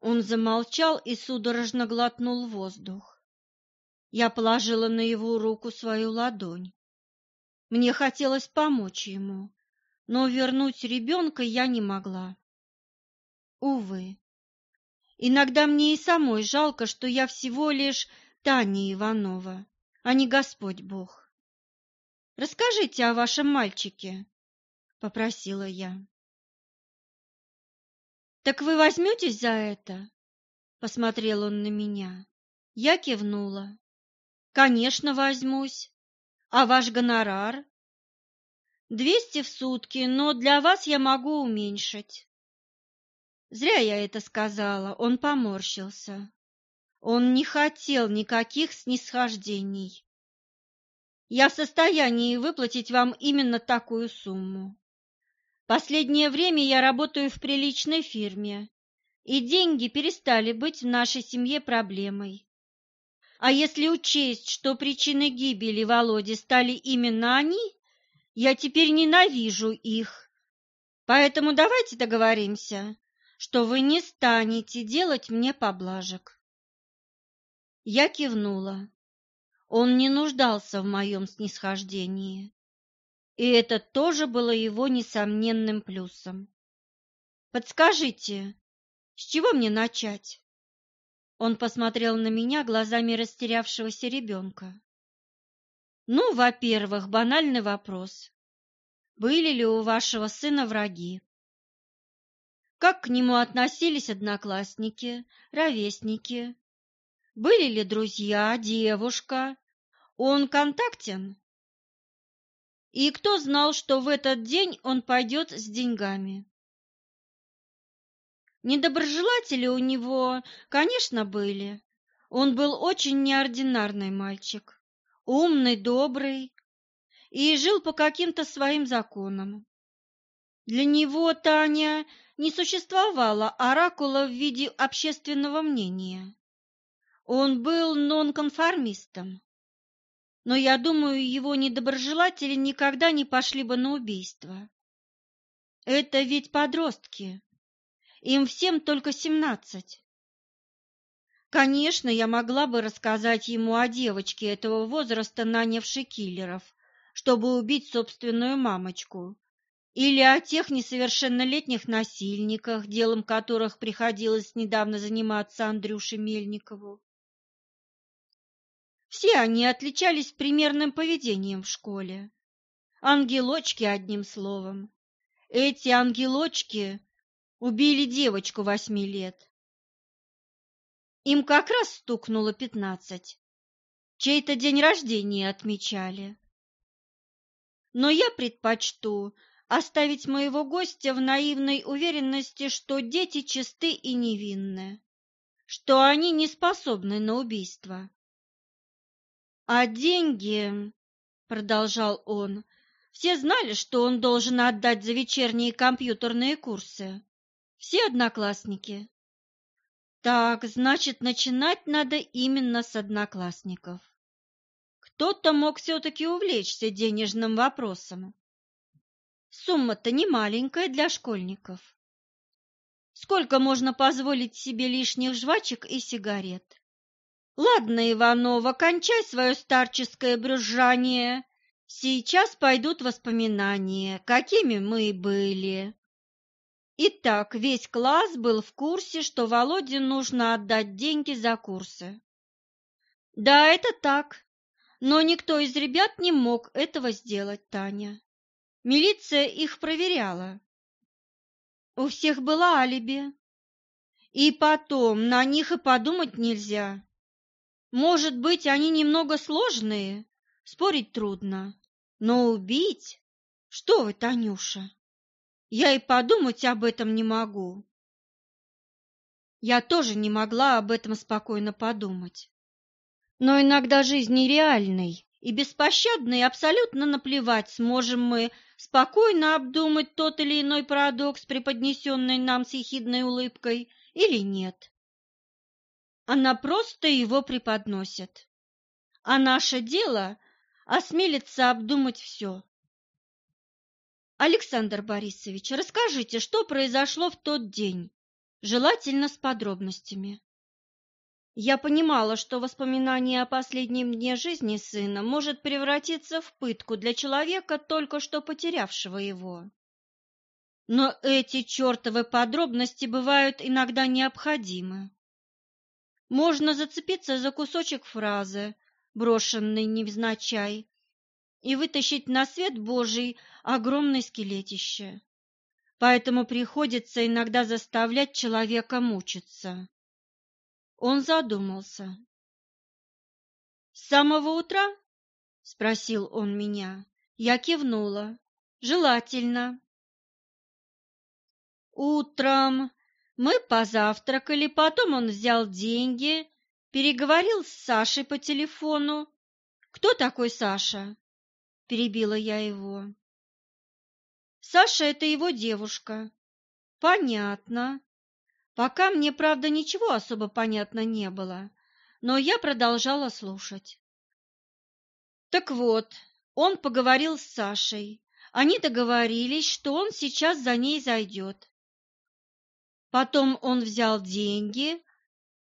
Он замолчал и судорожно глотнул воздух. Я положила на его руку свою ладонь. Мне хотелось помочь ему, но вернуть ребенка я не могла. Увы. Иногда мне и самой жалко, что я всего лишь Таня Иванова, а не Господь Бог. Расскажите о вашем мальчике, попросила я. Так вы возьметесь за это? Посмотрел он на меня. Я кивнула. Конечно, возьмусь. А ваш гонорар? Двести в сутки, но для вас я могу уменьшить. Зря я это сказала, он поморщился. Он не хотел никаких снисхождений. Я в состоянии выплатить вам именно такую сумму. Последнее время я работаю в приличной фирме, и деньги перестали быть в нашей семье проблемой. А если учесть, что причиной гибели Володи стали именно они, я теперь ненавижу их. Поэтому давайте договоримся, что вы не станете делать мне поблажек. Я кивнула. Он не нуждался в моем снисхождении, и это тоже было его несомненным плюсом. Подскажите, с чего мне начать? Он посмотрел на меня глазами растерявшегося ребенка. Ну, во-первых, банальный вопрос. Были ли у вашего сына враги? Как к нему относились одноклассники, ровесники? Были ли друзья, девушка? Он контактен? И кто знал, что в этот день он пойдет с деньгами? Недоброжелатели у него, конечно, были. Он был очень неординарный мальчик, умный, добрый и жил по каким-то своим законам. Для него Таня не существовало оракула в виде общественного мнения. Он был нонконформистом. Но я думаю, его недоброжелатели никогда не пошли бы на убийство. Это ведь подростки, им всем только семнадцать. Конечно, я могла бы рассказать ему о девочке этого возраста, нанявшей киллеров, чтобы убить собственную мамочку, или о тех несовершеннолетних насильниках, делом которых приходилось недавно заниматься Андрюше Мельникову. Все они отличались примерным поведением в школе. Ангелочки, одним словом. Эти ангелочки убили девочку восьми лет. Им как раз стукнуло пятнадцать. Чей-то день рождения отмечали. Но я предпочту оставить моего гостя в наивной уверенности, что дети чисты и невинны, что они не способны на убийство. А деньги, продолжал он, все знали, что он должен отдать за вечерние компьютерные курсы. Все одноклассники. Так, значит, начинать надо именно с одноклассников. Кто кто-то мог все-таки увлечься денежным вопросом. Сумма-то не маленькая для школьников. Сколько можно позволить себе лишних жвачек и сигарет? Ладно, Иванова, кончай свое старческое брюзжание. Сейчас пойдут воспоминания, какими мы были. Итак, весь класс был в курсе, что Володе нужно отдать деньги за курсы. Да, это так, но никто из ребят не мог этого сделать, Таня. Милиция их проверяла. У всех было алиби. И потом, на них и подумать нельзя. Может быть, они немного сложные, спорить трудно, но убить? Что вы, Танюша? Я и подумать об этом не могу. Я тоже не могла об этом спокойно подумать. Но иногда жизнь нереальной и беспощадной абсолютно наплевать, сможем мы спокойно обдумать тот или иной парадокс, преподнесенный нам с ехидной улыбкой, или нет. Она просто его преподносит. А наше дело – осмелиться обдумать все. Александр Борисович, расскажите, что произошло в тот день, желательно с подробностями. Я понимала, что воспоминание о последнем дне жизни сына может превратиться в пытку для человека, только что потерявшего его. Но эти чертовы подробности бывают иногда необходимы. Можно зацепиться за кусочек фразы, брошенный невзначай, и вытащить на свет Божий огромное скелетище. Поэтому приходится иногда заставлять человека мучиться. Он задумался. «С самого утра?» — спросил он меня. Я кивнула. «Желательно». «Утром мы позавтракали, потом он взял деньги, переговорил с Сашей по телефону. Кто такой Саша?» – перебила я его. Саша – это его девушка. Понятно. Пока мне, правда, ничего особо понятно не было, но я продолжала слушать. Так вот, он поговорил с Сашей. Они договорились, что он сейчас за ней зайдет. Потом он взял деньги,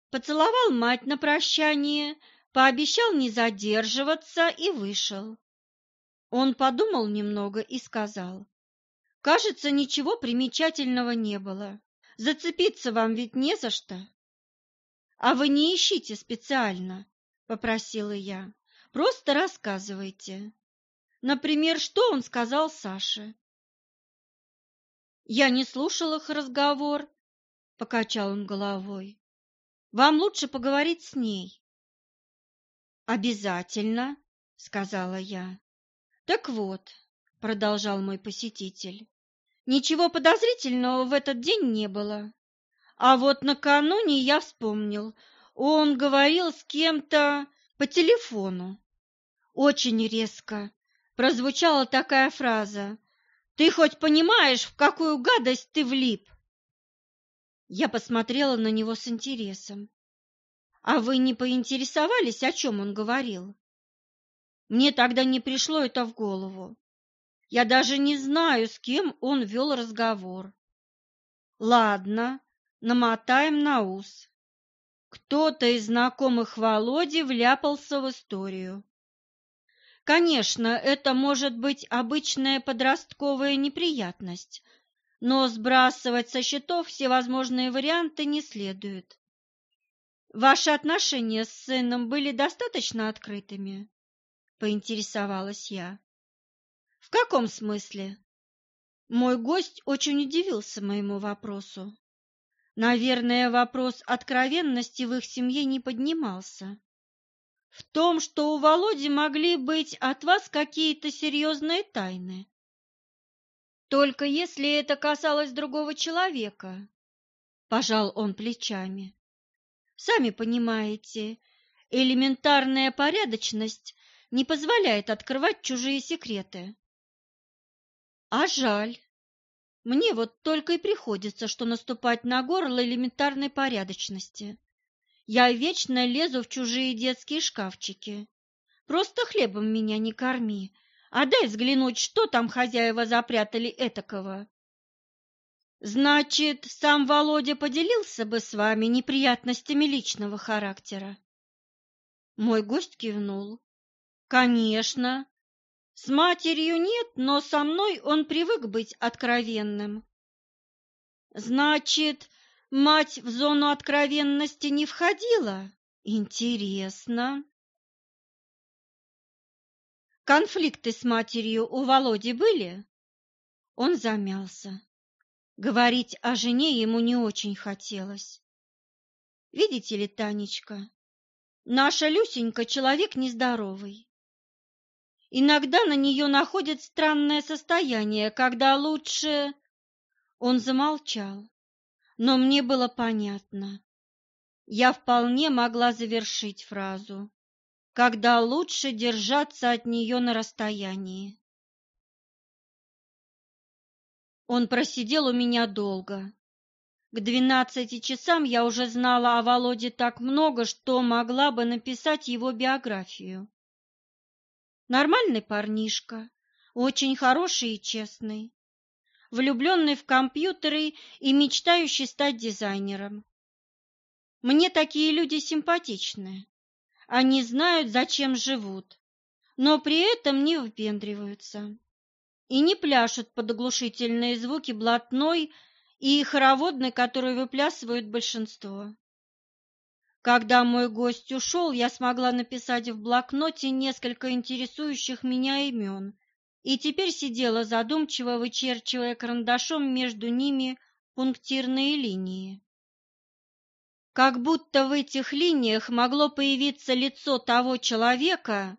поцеловал мать на прощание, пообещал не задерживаться и вышел. Он подумал немного и сказал, «Кажется, ничего примечательного не было. Зацепиться вам ведь не за что». «А вы не ищите специально», — попросила я. «Просто рассказывайте. Например, что он сказал Саше?» Я не слушал их разговор, — покачал он головой. «Вам лучше поговорить с ней». «Обязательно», — сказала я. Так вот, продолжал мой посетитель, ничего подозрительного в этот день не было. А вот накануне я вспомнил, он говорил с кем-то по телефону. Очень резко прозвучала такая фраза. «Ты хоть понимаешь, в какую гадость ты влип?» Я посмотрела на него с интересом. «А вы не поинтересовались, о чем он говорил?» Мне тогда не пришло это в голову. Я даже не знаю, с кем он вел разговор. Ладно, намотаем на ус. Кто-то из знакомых Володи вляпался в историю. Конечно, это может быть обычная подростковая неприятность, но сбрасывать со счетов всевозможные варианты не следует. Ваши отношения с сыном были достаточно открытыми? поинтересовалась я. В каком смысле? Мой гость очень удивился моему вопросу. Наверное, вопрос откровенности в их семье не поднимался. В том, что у Володи могли быть от вас какие-то серьезные тайны. Только если это касалось другого человека, пожал он плечами. Сами понимаете, элементарная порядочность не позволяет открывать чужие секреты. А жаль. Мне вот только и приходится, что наступать на горло элементарной порядочности. Я вечно лезу в чужие детские шкафчики. Просто хлебом меня не корми, а дай взглянуть, что там хозяева запрятали этакого. Значит, сам Володя поделился бы с вами неприятностями личного характера? Мой гость кивнул. Конечно. С матерью нет, но со мной он привык быть откровенным. Значит, мать в зону откровенности не входила? Интересно. Конфликты с матерью у Володи были? Он замялся. Говорить о жене ему не очень хотелось. Видите ли, Танечка, наша Люсенька человек нездоровый. Иногда на нее находит странное состояние, когда лучше... Он замолчал, но мне было понятно. Я вполне могла завершить фразу, когда лучше держаться от нее на расстоянии. Он просидел у меня долго. К двенадцати часам я уже знала о Володе так много, что могла бы написать его биографию. Нормальный парнишка, очень хороший и честный, влюбленный в компьютеры и мечтающий стать дизайнером. Мне такие люди симпатичны. Они знают, зачем живут, но при этом не выпендриваются и не пляшут под оглушительные звуки блатной и хороводной, которые выплясывают большинство. Когда мой гость ушел, я смогла написать в блокноте несколько интересующих меня имен и теперь сидела задумчиво, вычерчивая карандашом между ними пунктирные линии. Как будто в этих линиях могло появиться лицо того человека,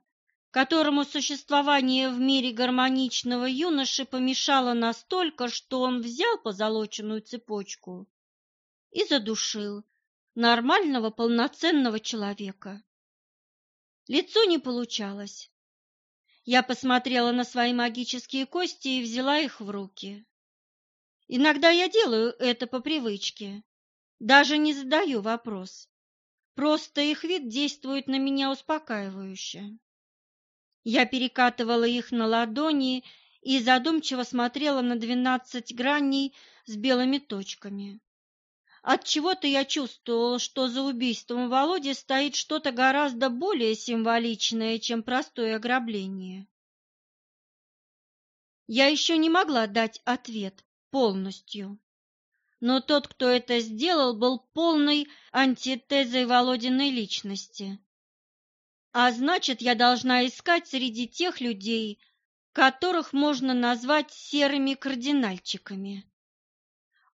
которому существование в мире гармоничного юноши помешало настолько, что он взял позолоченную цепочку и задушил нормального полноценного человека. Лицо не получалось. Я посмотрела на свои магические кости и взяла их в руки. Иногда я делаю это по привычке, даже не задаю вопрос. Просто их вид действует на меня успокаивающе. Я перекатывала их на ладони и задумчиво смотрела на двенадцать граней с белыми точками. От чего-то я чувствовала, что за убийством Володи стоит что-то гораздо более символичное, чем простое ограбление. Я еще не могла дать ответ полностью. Но тот, кто это сделал, был полной антитезой Володиной личности. А значит, я должна искать среди тех людей, которых можно назвать серыми кардинальчиками.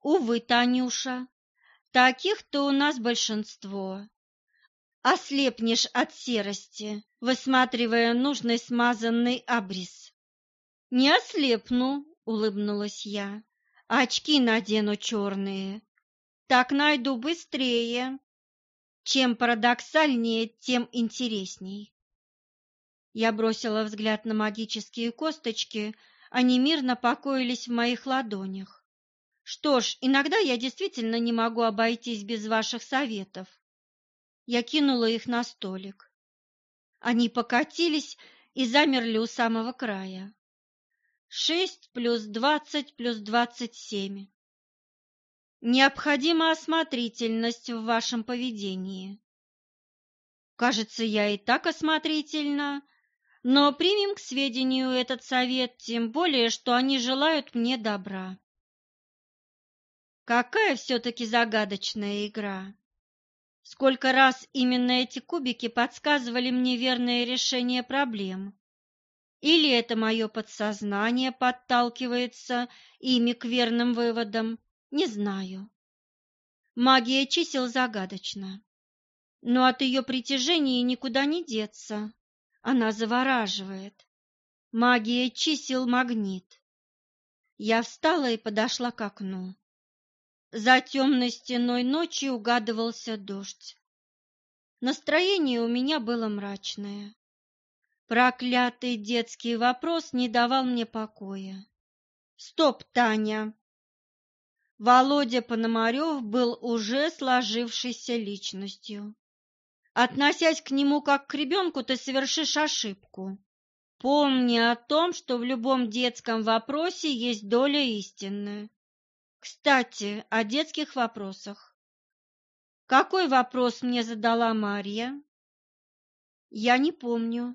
Увы, Танюша, таких-то у нас большинство. Ослепнешь от серости, высматривая нужный смазанный абрис. Не ослепну, улыбнулась я. Очки надену черные. Так найду быстрее. Чем парадоксальнее, тем интересней. Я бросила взгляд на магические косточки, они мирно покоились в моих ладонях. Что ж, иногда я действительно не могу обойтись без ваших советов. Я кинула их на столик. Они покатились и замерли у самого края. Шесть плюс двадцать плюс двадцать семь. Необходима осмотрительность в вашем поведении. Кажется, я и так осмотрительна, но примем к сведению этот совет, тем более, что они желают мне добра. Какая все-таки загадочная игра! Сколько раз именно эти кубики подсказывали мне верное решение проблем. Или это мое подсознание подталкивается ими к верным выводам, не знаю. Магия чисел загадочна, но от ее притяжения никуда не деться. Она завораживает. Магия чисел магнит. Я встала и подошла к окну. За темной стеной ночи угадывался дождь. Настроение у меня было мрачное. Проклятый детский вопрос не давал мне покоя. «Стоп, Таня!» Володя Пономарев был уже сложившейся личностью. Относясь к нему как к ребенку, ты совершишь ошибку. Помни о том, что в любом детском вопросе есть доля истины. Кстати, о детских вопросах. Какой вопрос мне задала Марья? Я не помню.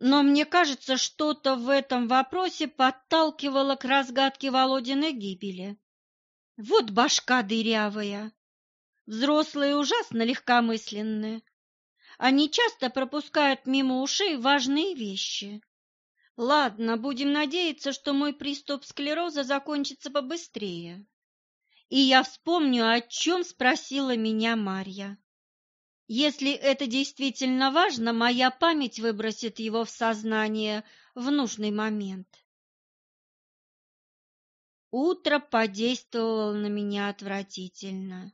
Но мне кажется, что-то в этом вопросе подталкивало к разгадке Володиной гибели. Вот башка дырявая. Взрослые ужасно легкомысленные. Они часто пропускают мимо ушей важные вещи. Ладно, будем надеяться, что мой приступ склероза закончится побыстрее. И я вспомню, о чем спросила меня Марья. Если это действительно важно, моя память выбросит его в сознание в нужный момент. Утро подействовало на меня отвратительно.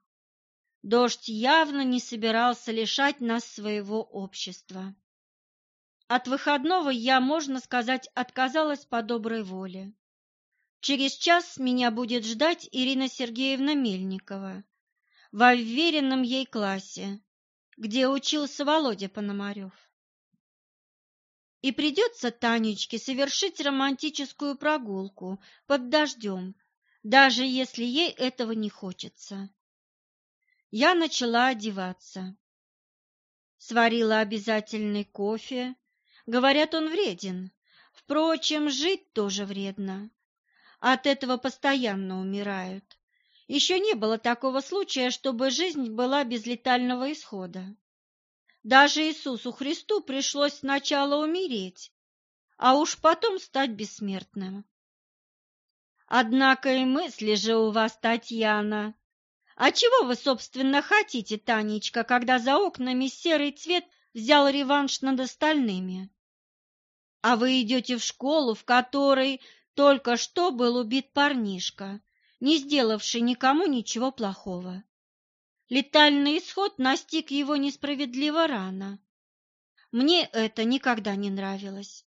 Дождь явно не собирался лишать нас своего общества. От выходного я, можно сказать, отказалась по доброй воле. Через час меня будет ждать Ирина Сергеевна Мельникова в уверенном ей классе, где учился Володя Пономарев. И придется Танечке совершить романтическую прогулку под дождем, даже если ей этого не хочется. Я начала одеваться. Сварила обязательный кофе, Говорят, он вреден. Впрочем, жить тоже вредно. От этого постоянно умирают. Еще не было такого случая, чтобы жизнь была без летального исхода. Даже Иисусу Христу пришлось сначала умереть, а уж потом стать бессмертным. Однако и мысли же у вас, Татьяна. А чего вы, собственно, хотите, Танечка, когда за окнами серый цвет взял реванш над остальными? а вы идете в школу, в которой только что был убит парнишка, не сделавший никому ничего плохого. Летальный исход настиг его несправедливо рано. Мне это никогда не нравилось.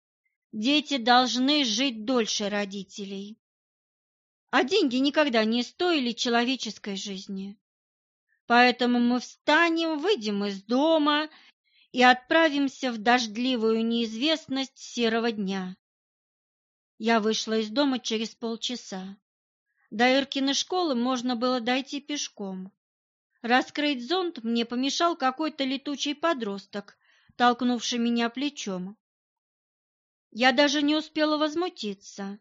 Дети должны жить дольше родителей. А деньги никогда не стоили человеческой жизни. Поэтому мы встанем, выйдем из дома и отправимся в дождливую неизвестность серого дня. Я вышла из дома через полчаса. До Иркиной школы можно было дойти пешком. Раскрыть зонт мне помешал какой-то летучий подросток, толкнувший меня плечом. Я даже не успела возмутиться.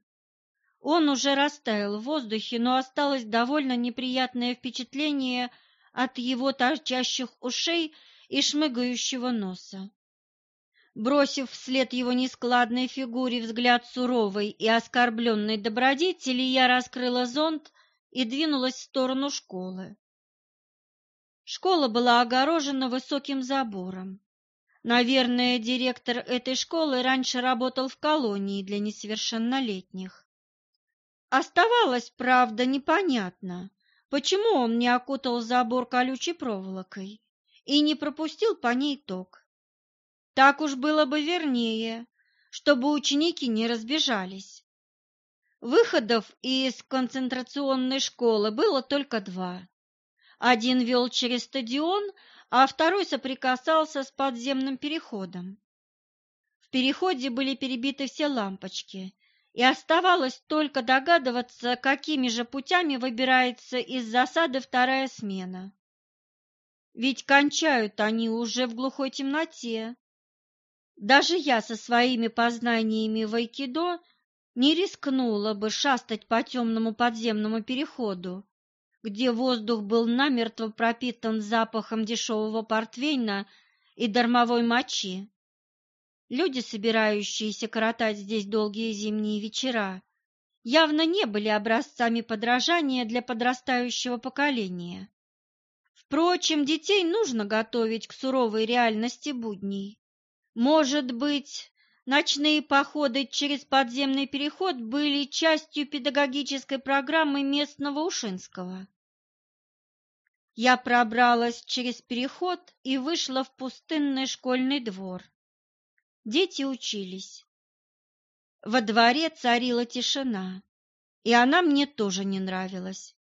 Он уже растаял в воздухе, но осталось довольно неприятное впечатление от его торчащих ушей и шмыгающего носа. Бросив вслед его нескладной фигуре взгляд суровой и оскорбленной добродетели, я раскрыла зонт и двинулась в сторону школы. Школа была огорожена высоким забором. Наверное, директор этой школы раньше работал в колонии для несовершеннолетних. Оставалось, правда, непонятно, почему он не окутал забор колючей проволокой и не пропустил по ней ток. Так уж было бы вернее, чтобы ученики не разбежались. Выходов из концентрационной школы было только два. Один вел через стадион, а второй соприкасался с подземным переходом. В переходе были перебиты все лампочки, и оставалось только догадываться, какими же путями выбирается из засады вторая смена. Ведь кончают они уже в глухой темноте. Даже я со своими познаниями в айкидо не рискнула бы шастать по темному подземному переходу, где воздух был намертво пропитан запахом дешевого портвейна и дармовой мочи. Люди, собирающиеся коротать здесь долгие зимние вечера, явно не были образцами подражания для подрастающего поколения. Впрочем, детей нужно готовить к суровой реальности будней. Может быть, ночные походы через подземный переход были частью педагогической программы местного Ушинского. Я пробралась через переход и вышла в пустынный школьный двор. Дети учились. Во дворе царила тишина, и она мне тоже не нравилась.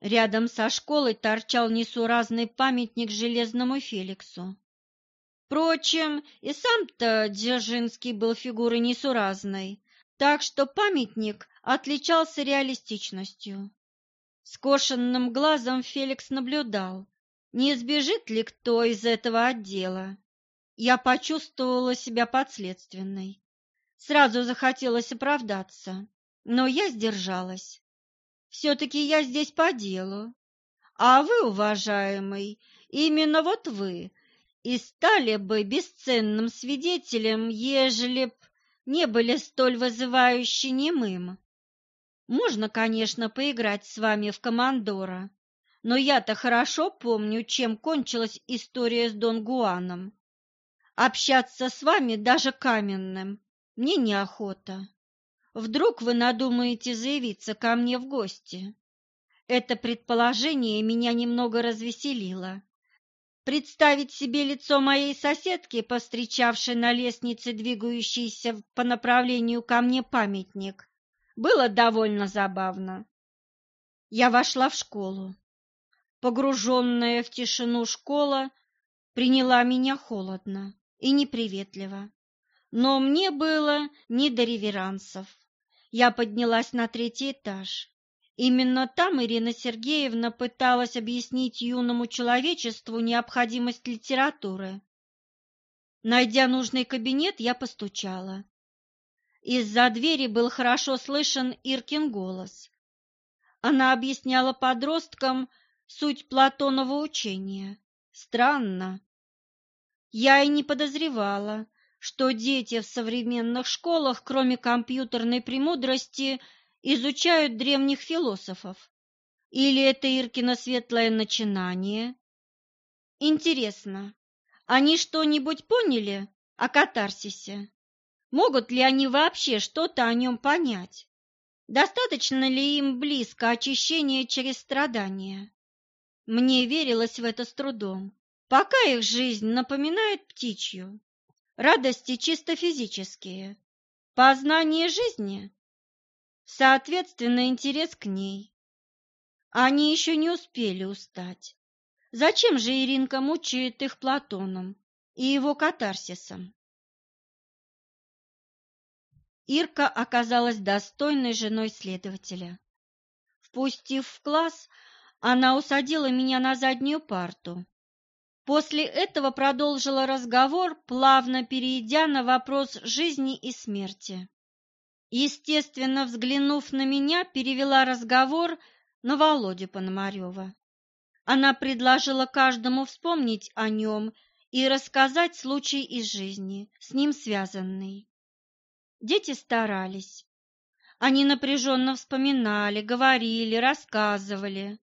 Рядом со школой торчал несуразный памятник Железному Феликсу. Впрочем, и сам-то Дзержинский был фигурой несуразной, так что памятник отличался реалистичностью. Скошенным глазом Феликс наблюдал, не избежит ли кто из этого отдела. Я почувствовала себя подследственной. Сразу захотелось оправдаться, но я сдержалась. Все-таки я здесь по делу. А вы, уважаемый, именно вот вы, и стали бы бесценным свидетелем, ежели б не были столь вызывающе немым. Можно, конечно, поиграть с вами в командора, но я-то хорошо помню, чем кончилась история с Дон Гуаном. Общаться с вами даже каменным мне неохота. Вдруг вы надумаете заявиться ко мне в гости? Это предположение меня немного развеселило. Представить себе лицо моей соседки, повстречавшей на лестнице двигающийся по направлению ко мне памятник, было довольно забавно. Я вошла в школу. Погруженная в тишину школа приняла меня холодно и неприветливо. Но мне было не до реверансов. Я поднялась на третий этаж. Именно там Ирина Сергеевна пыталась объяснить юному человечеству необходимость литературы. Найдя нужный кабинет, я постучала. Из-за двери был хорошо слышен Иркин голос. Она объясняла подросткам суть Платонова учения. Странно. Я и не подозревала, что дети в современных школах, кроме компьютерной премудрости, изучают древних философов. Или это Иркино светлое начинание? Интересно, они что-нибудь поняли о катарсисе? Могут ли они вообще что-то о нем понять? Достаточно ли им близко очищение через страдания? Мне верилось в это с трудом. Пока их жизнь напоминает птичью. Радости чисто физические. Познание жизни. Соответственно, интерес к ней. Они еще не успели устать. Зачем же Иринка мучает их Платоном и его катарсисом? Ирка оказалась достойной женой следователя. Впустив в класс, она усадила меня на заднюю парту. После этого продолжила разговор, плавно перейдя на вопрос жизни и смерти. Естественно, взглянув на меня, перевела разговор на Володю Пономарева. Она предложила каждому вспомнить о нем и рассказать случай из жизни, с ним связанный. Дети старались. Они напряженно вспоминали, говорили, рассказывали.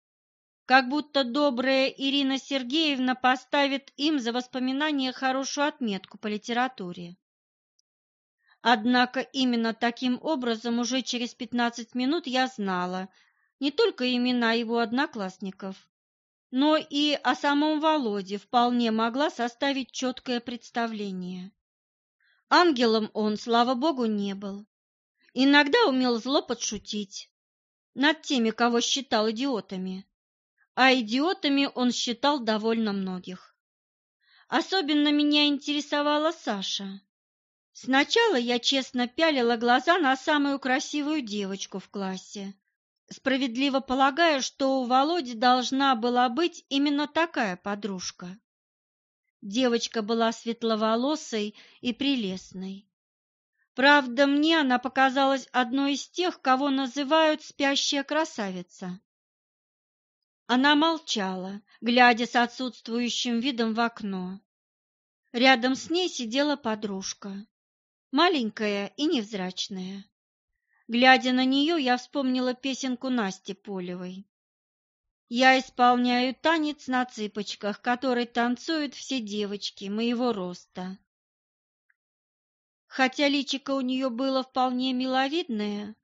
Как будто добрая Ирина Сергеевна поставит им за воспоминания хорошую отметку по литературе. Однако именно таким образом уже через пятнадцать минут я знала не только имена его одноклассников, но и о самом Володе вполне могла составить четкое представление. Ангелом он, слава богу, не был. Иногда умел зло подшутить над теми, кого считал идиотами. А идиотами он считал довольно многих. Особенно меня интересовала Саша. Сначала я честно пялила глаза на самую красивую девочку в классе, справедливо полагая, что у Володи должна была быть именно такая подружка. Девочка была светловолосой и прелестной. Правда, мне она показалась одной из тех, кого называют спящая красавица. Она молчала, глядя с отсутствующим видом в окно. Рядом с ней сидела подружка, маленькая и невзрачная. Глядя на нее, я вспомнила песенку Насти Полевой. Я исполняю танец на цыпочках, который танцуют все девочки моего роста. Хотя личико у нее было вполне миловидное,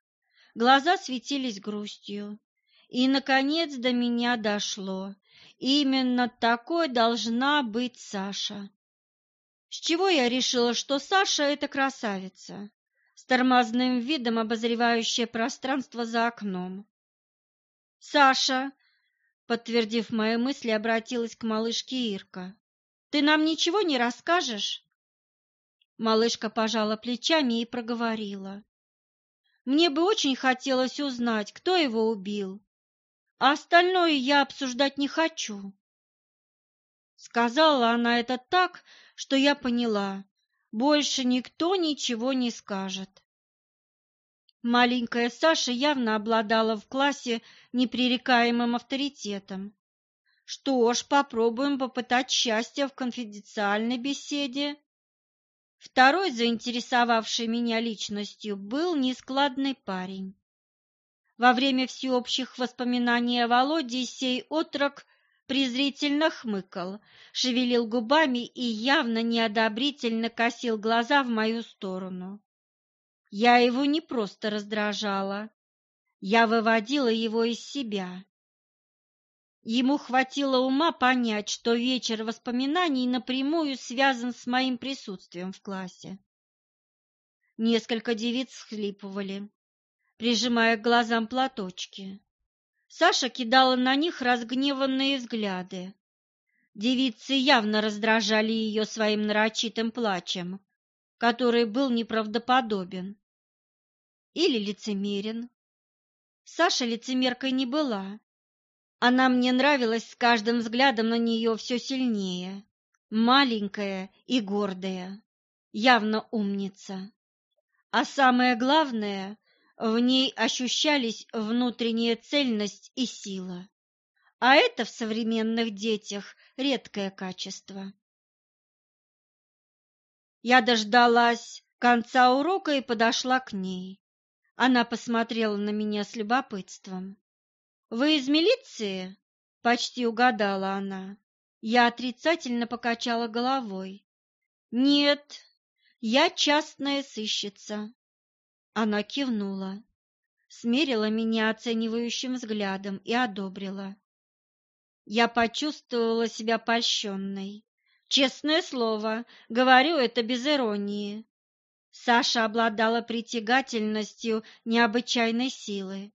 глаза светились грустью. И, наконец, до меня дошло. Именно такой должна быть Саша. С чего я решила, что Саша – это красавица, с тормозным видом обозревающая пространство за окном. Саша, подтвердив мои мысли, обратилась к малышке Ирка. Ты нам ничего не расскажешь?» Малышка пожала плечами и проговорила. «Мне бы очень хотелось узнать, кто его убил, а остальное я обсуждать не хочу». Сказала она это так, что я поняла, больше никто ничего не скажет. Маленькая Саша явно обладала в классе непререкаемым авторитетом. Что ж, попробуем попытать счастье в конфиденциальной беседе. Второй, заинтересовавший меня личностью, был нескладный парень. Во время всеобщих воспоминаний о Володе сей отрок презрительно хмыкал, шевелил губами и явно неодобрительно косил глаза в мою сторону. Я его не просто раздражала, я выводила его из себя. Ему хватило ума понять, что вечер воспоминаний напрямую связан с моим присутствием в классе. Несколько девиц схлипывали, прижимая к глазам платочки. Саша кидала на них разгневанные взгляды. Девицы явно раздражали ее своим нарочитым плачем, который был неправдоподобен. Или лицемерен. Саша лицемеркой не была. Она мне нравилась с каждым взглядом на нее все сильнее. Маленькая и гордая, явно умница. А самое главное, в ней ощущались внутренняя цельность и сила. А это в современных детях редкое качество. Я дождалась конца урока и подошла к ней. Она посмотрела на меня с любопытством. «Вы из милиции?» — почти угадала она. Я отрицательно покачала головой. «Нет, я частная сыщица». Она кивнула, смерила меня оценивающим взглядом и одобрила. Я почувствовала себя польщенной. Честное слово, говорю это без иронии. Саша обладала притягательностью необычайной силы.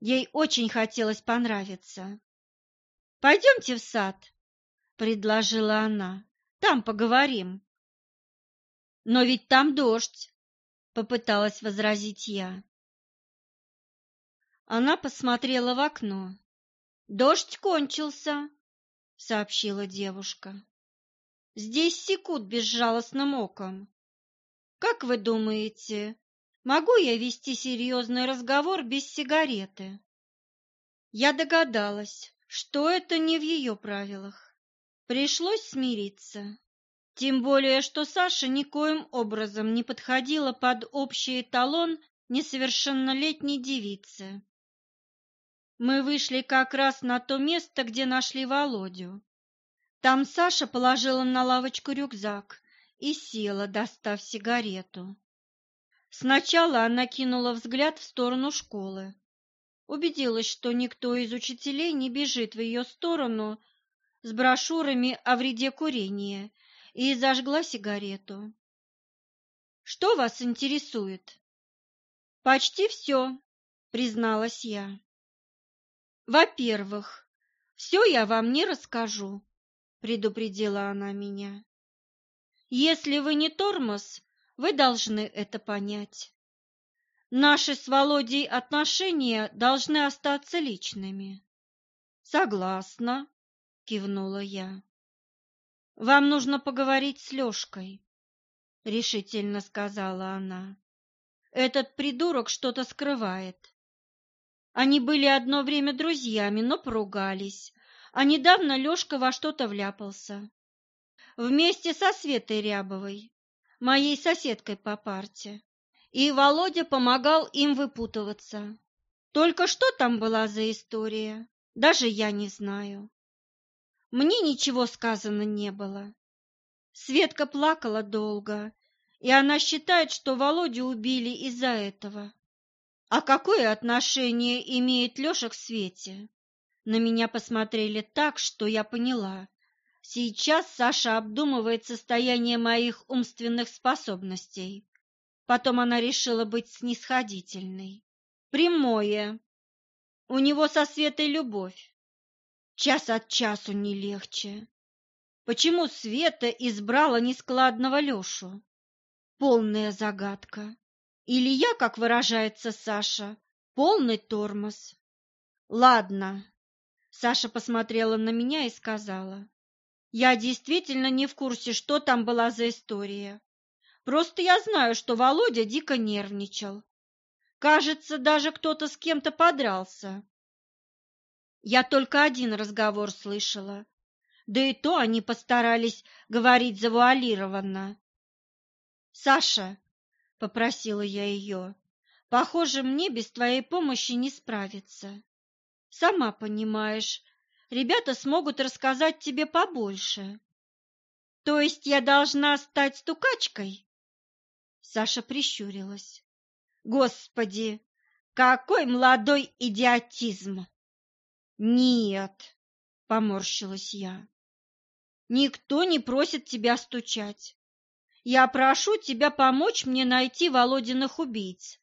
Ей очень хотелось понравиться. «Пойдемте в сад», — предложила она, — «там поговорим». «Но ведь там дождь», попыталась возразить я. Она посмотрела в окно. Дождь кончился, сообщила девушка. Здесь секут безжалостным оком. Как вы думаете, могу я вести серьезный разговор без сигареты? Я догадалась, что это не в ее правилах. Пришлось смириться. Тем более, что Саша никоим образом не подходила под общий эталон несовершеннолетней девицы. Мы вышли как раз на то место, где нашли Володю. Там Саша положила на лавочку рюкзак и села, достав сигарету. Сначала она кинула взгляд в сторону школы. Убедилась, что никто из учителей не бежит в ее сторону с брошюрами о вреде курения и зажгла сигарету. «Что вас интересует?» «Почти все», — призналась я. «Во-первых, все я вам не расскажу», — предупредила она меня. «Если вы не тормоз, вы должны это понять. Наши с Володей отношения должны остаться личными». «Согласна», — кивнула я. Вам нужно поговорить с Лёшкой, решительно сказала она. Этот придурок что-то скрывает. Они были одно время друзьями, но поругались, а недавно Лёшка во что-то вляпался. Вместе со Светой Рябовой, моей соседкой по парте. И Володя помогал им выпутываться. Только что там была за история, даже я не знаю. Мне ничего сказано не было. Светка плакала долго, и она считает, что Володю убили из-за этого. А какое отношение имеет Леша к Свете? На меня посмотрели так, что я поняла. Сейчас Саша обдумывает состояние моих умственных способностей. Потом она решила быть снисходительной. Прямое. У него со Светой любовь. Час от часу не легче. Почему Света избрала нескладного Лешу? Полная загадка. Или я, как выражается Саша, полный тормоз. Ладно. Саша посмотрела на меня и сказала. Я действительно не в курсе, что там была за история. Просто я знаю, что Володя дико нервничал. Кажется, даже кто-то с кем-то подрался. Я только один разговор слышала. Да и то они постарались говорить завуалированно. «Саша», — попросила я ее, — «похоже, мне без твоей помощи не справиться. Сама понимаешь, ребята смогут рассказать тебе побольше». «То есть я должна стать стукачкой?» Саша прищурилась. «Господи, какой молодой идиотизм!» «Нет», — поморщилась я, — «никто не просит тебя стучать. Я прошу тебя помочь мне найти Володиных убийц.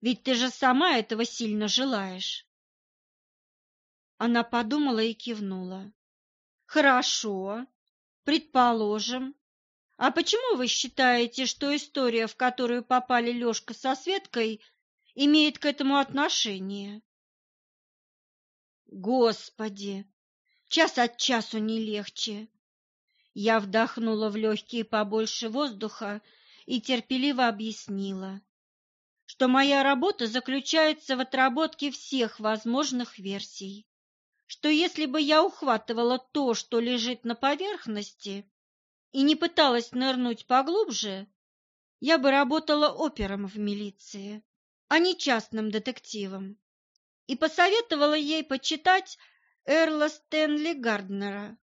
Ведь ты же сама этого сильно желаешь». Она подумала и кивнула. «Хорошо, предположим. А почему вы считаете, что история, в которую попали Лёшка со Светкой, имеет к этому отношение?» Господи, час от часу не легче. Я вдохнула в легкие побольше воздуха и терпеливо объяснила, что моя работа заключается в отработке всех возможных версий, что если бы я ухватывала то, что лежит на поверхности, и не пыталась нырнуть поглубже, я бы работала опером в милиции, а не частным детективом и посоветовала ей почитать Эрла Стэнли Гарднера.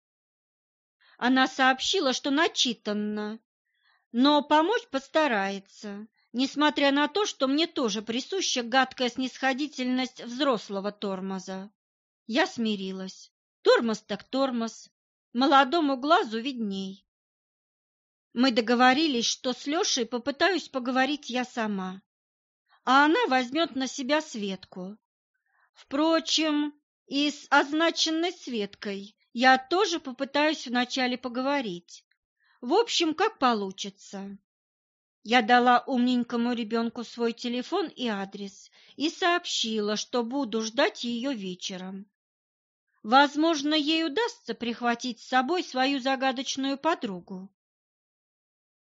Она сообщила, что начитанна, но помочь постарается, несмотря на то, что мне тоже присуща гадкая снисходительность взрослого тормоза. Я смирилась. Тормоз так тормоз, молодому глазу видней. Мы договорились, что с Лешей попытаюсь поговорить я сама, а она возьмет на себя Светку, Впрочем, и с означенной Светкой я тоже попытаюсь вначале поговорить. В общем, как получится. Я дала умненькому ребенку свой телефон и адрес и сообщила, что буду ждать ее вечером. Возможно, ей удастся прихватить с собой свою загадочную подругу.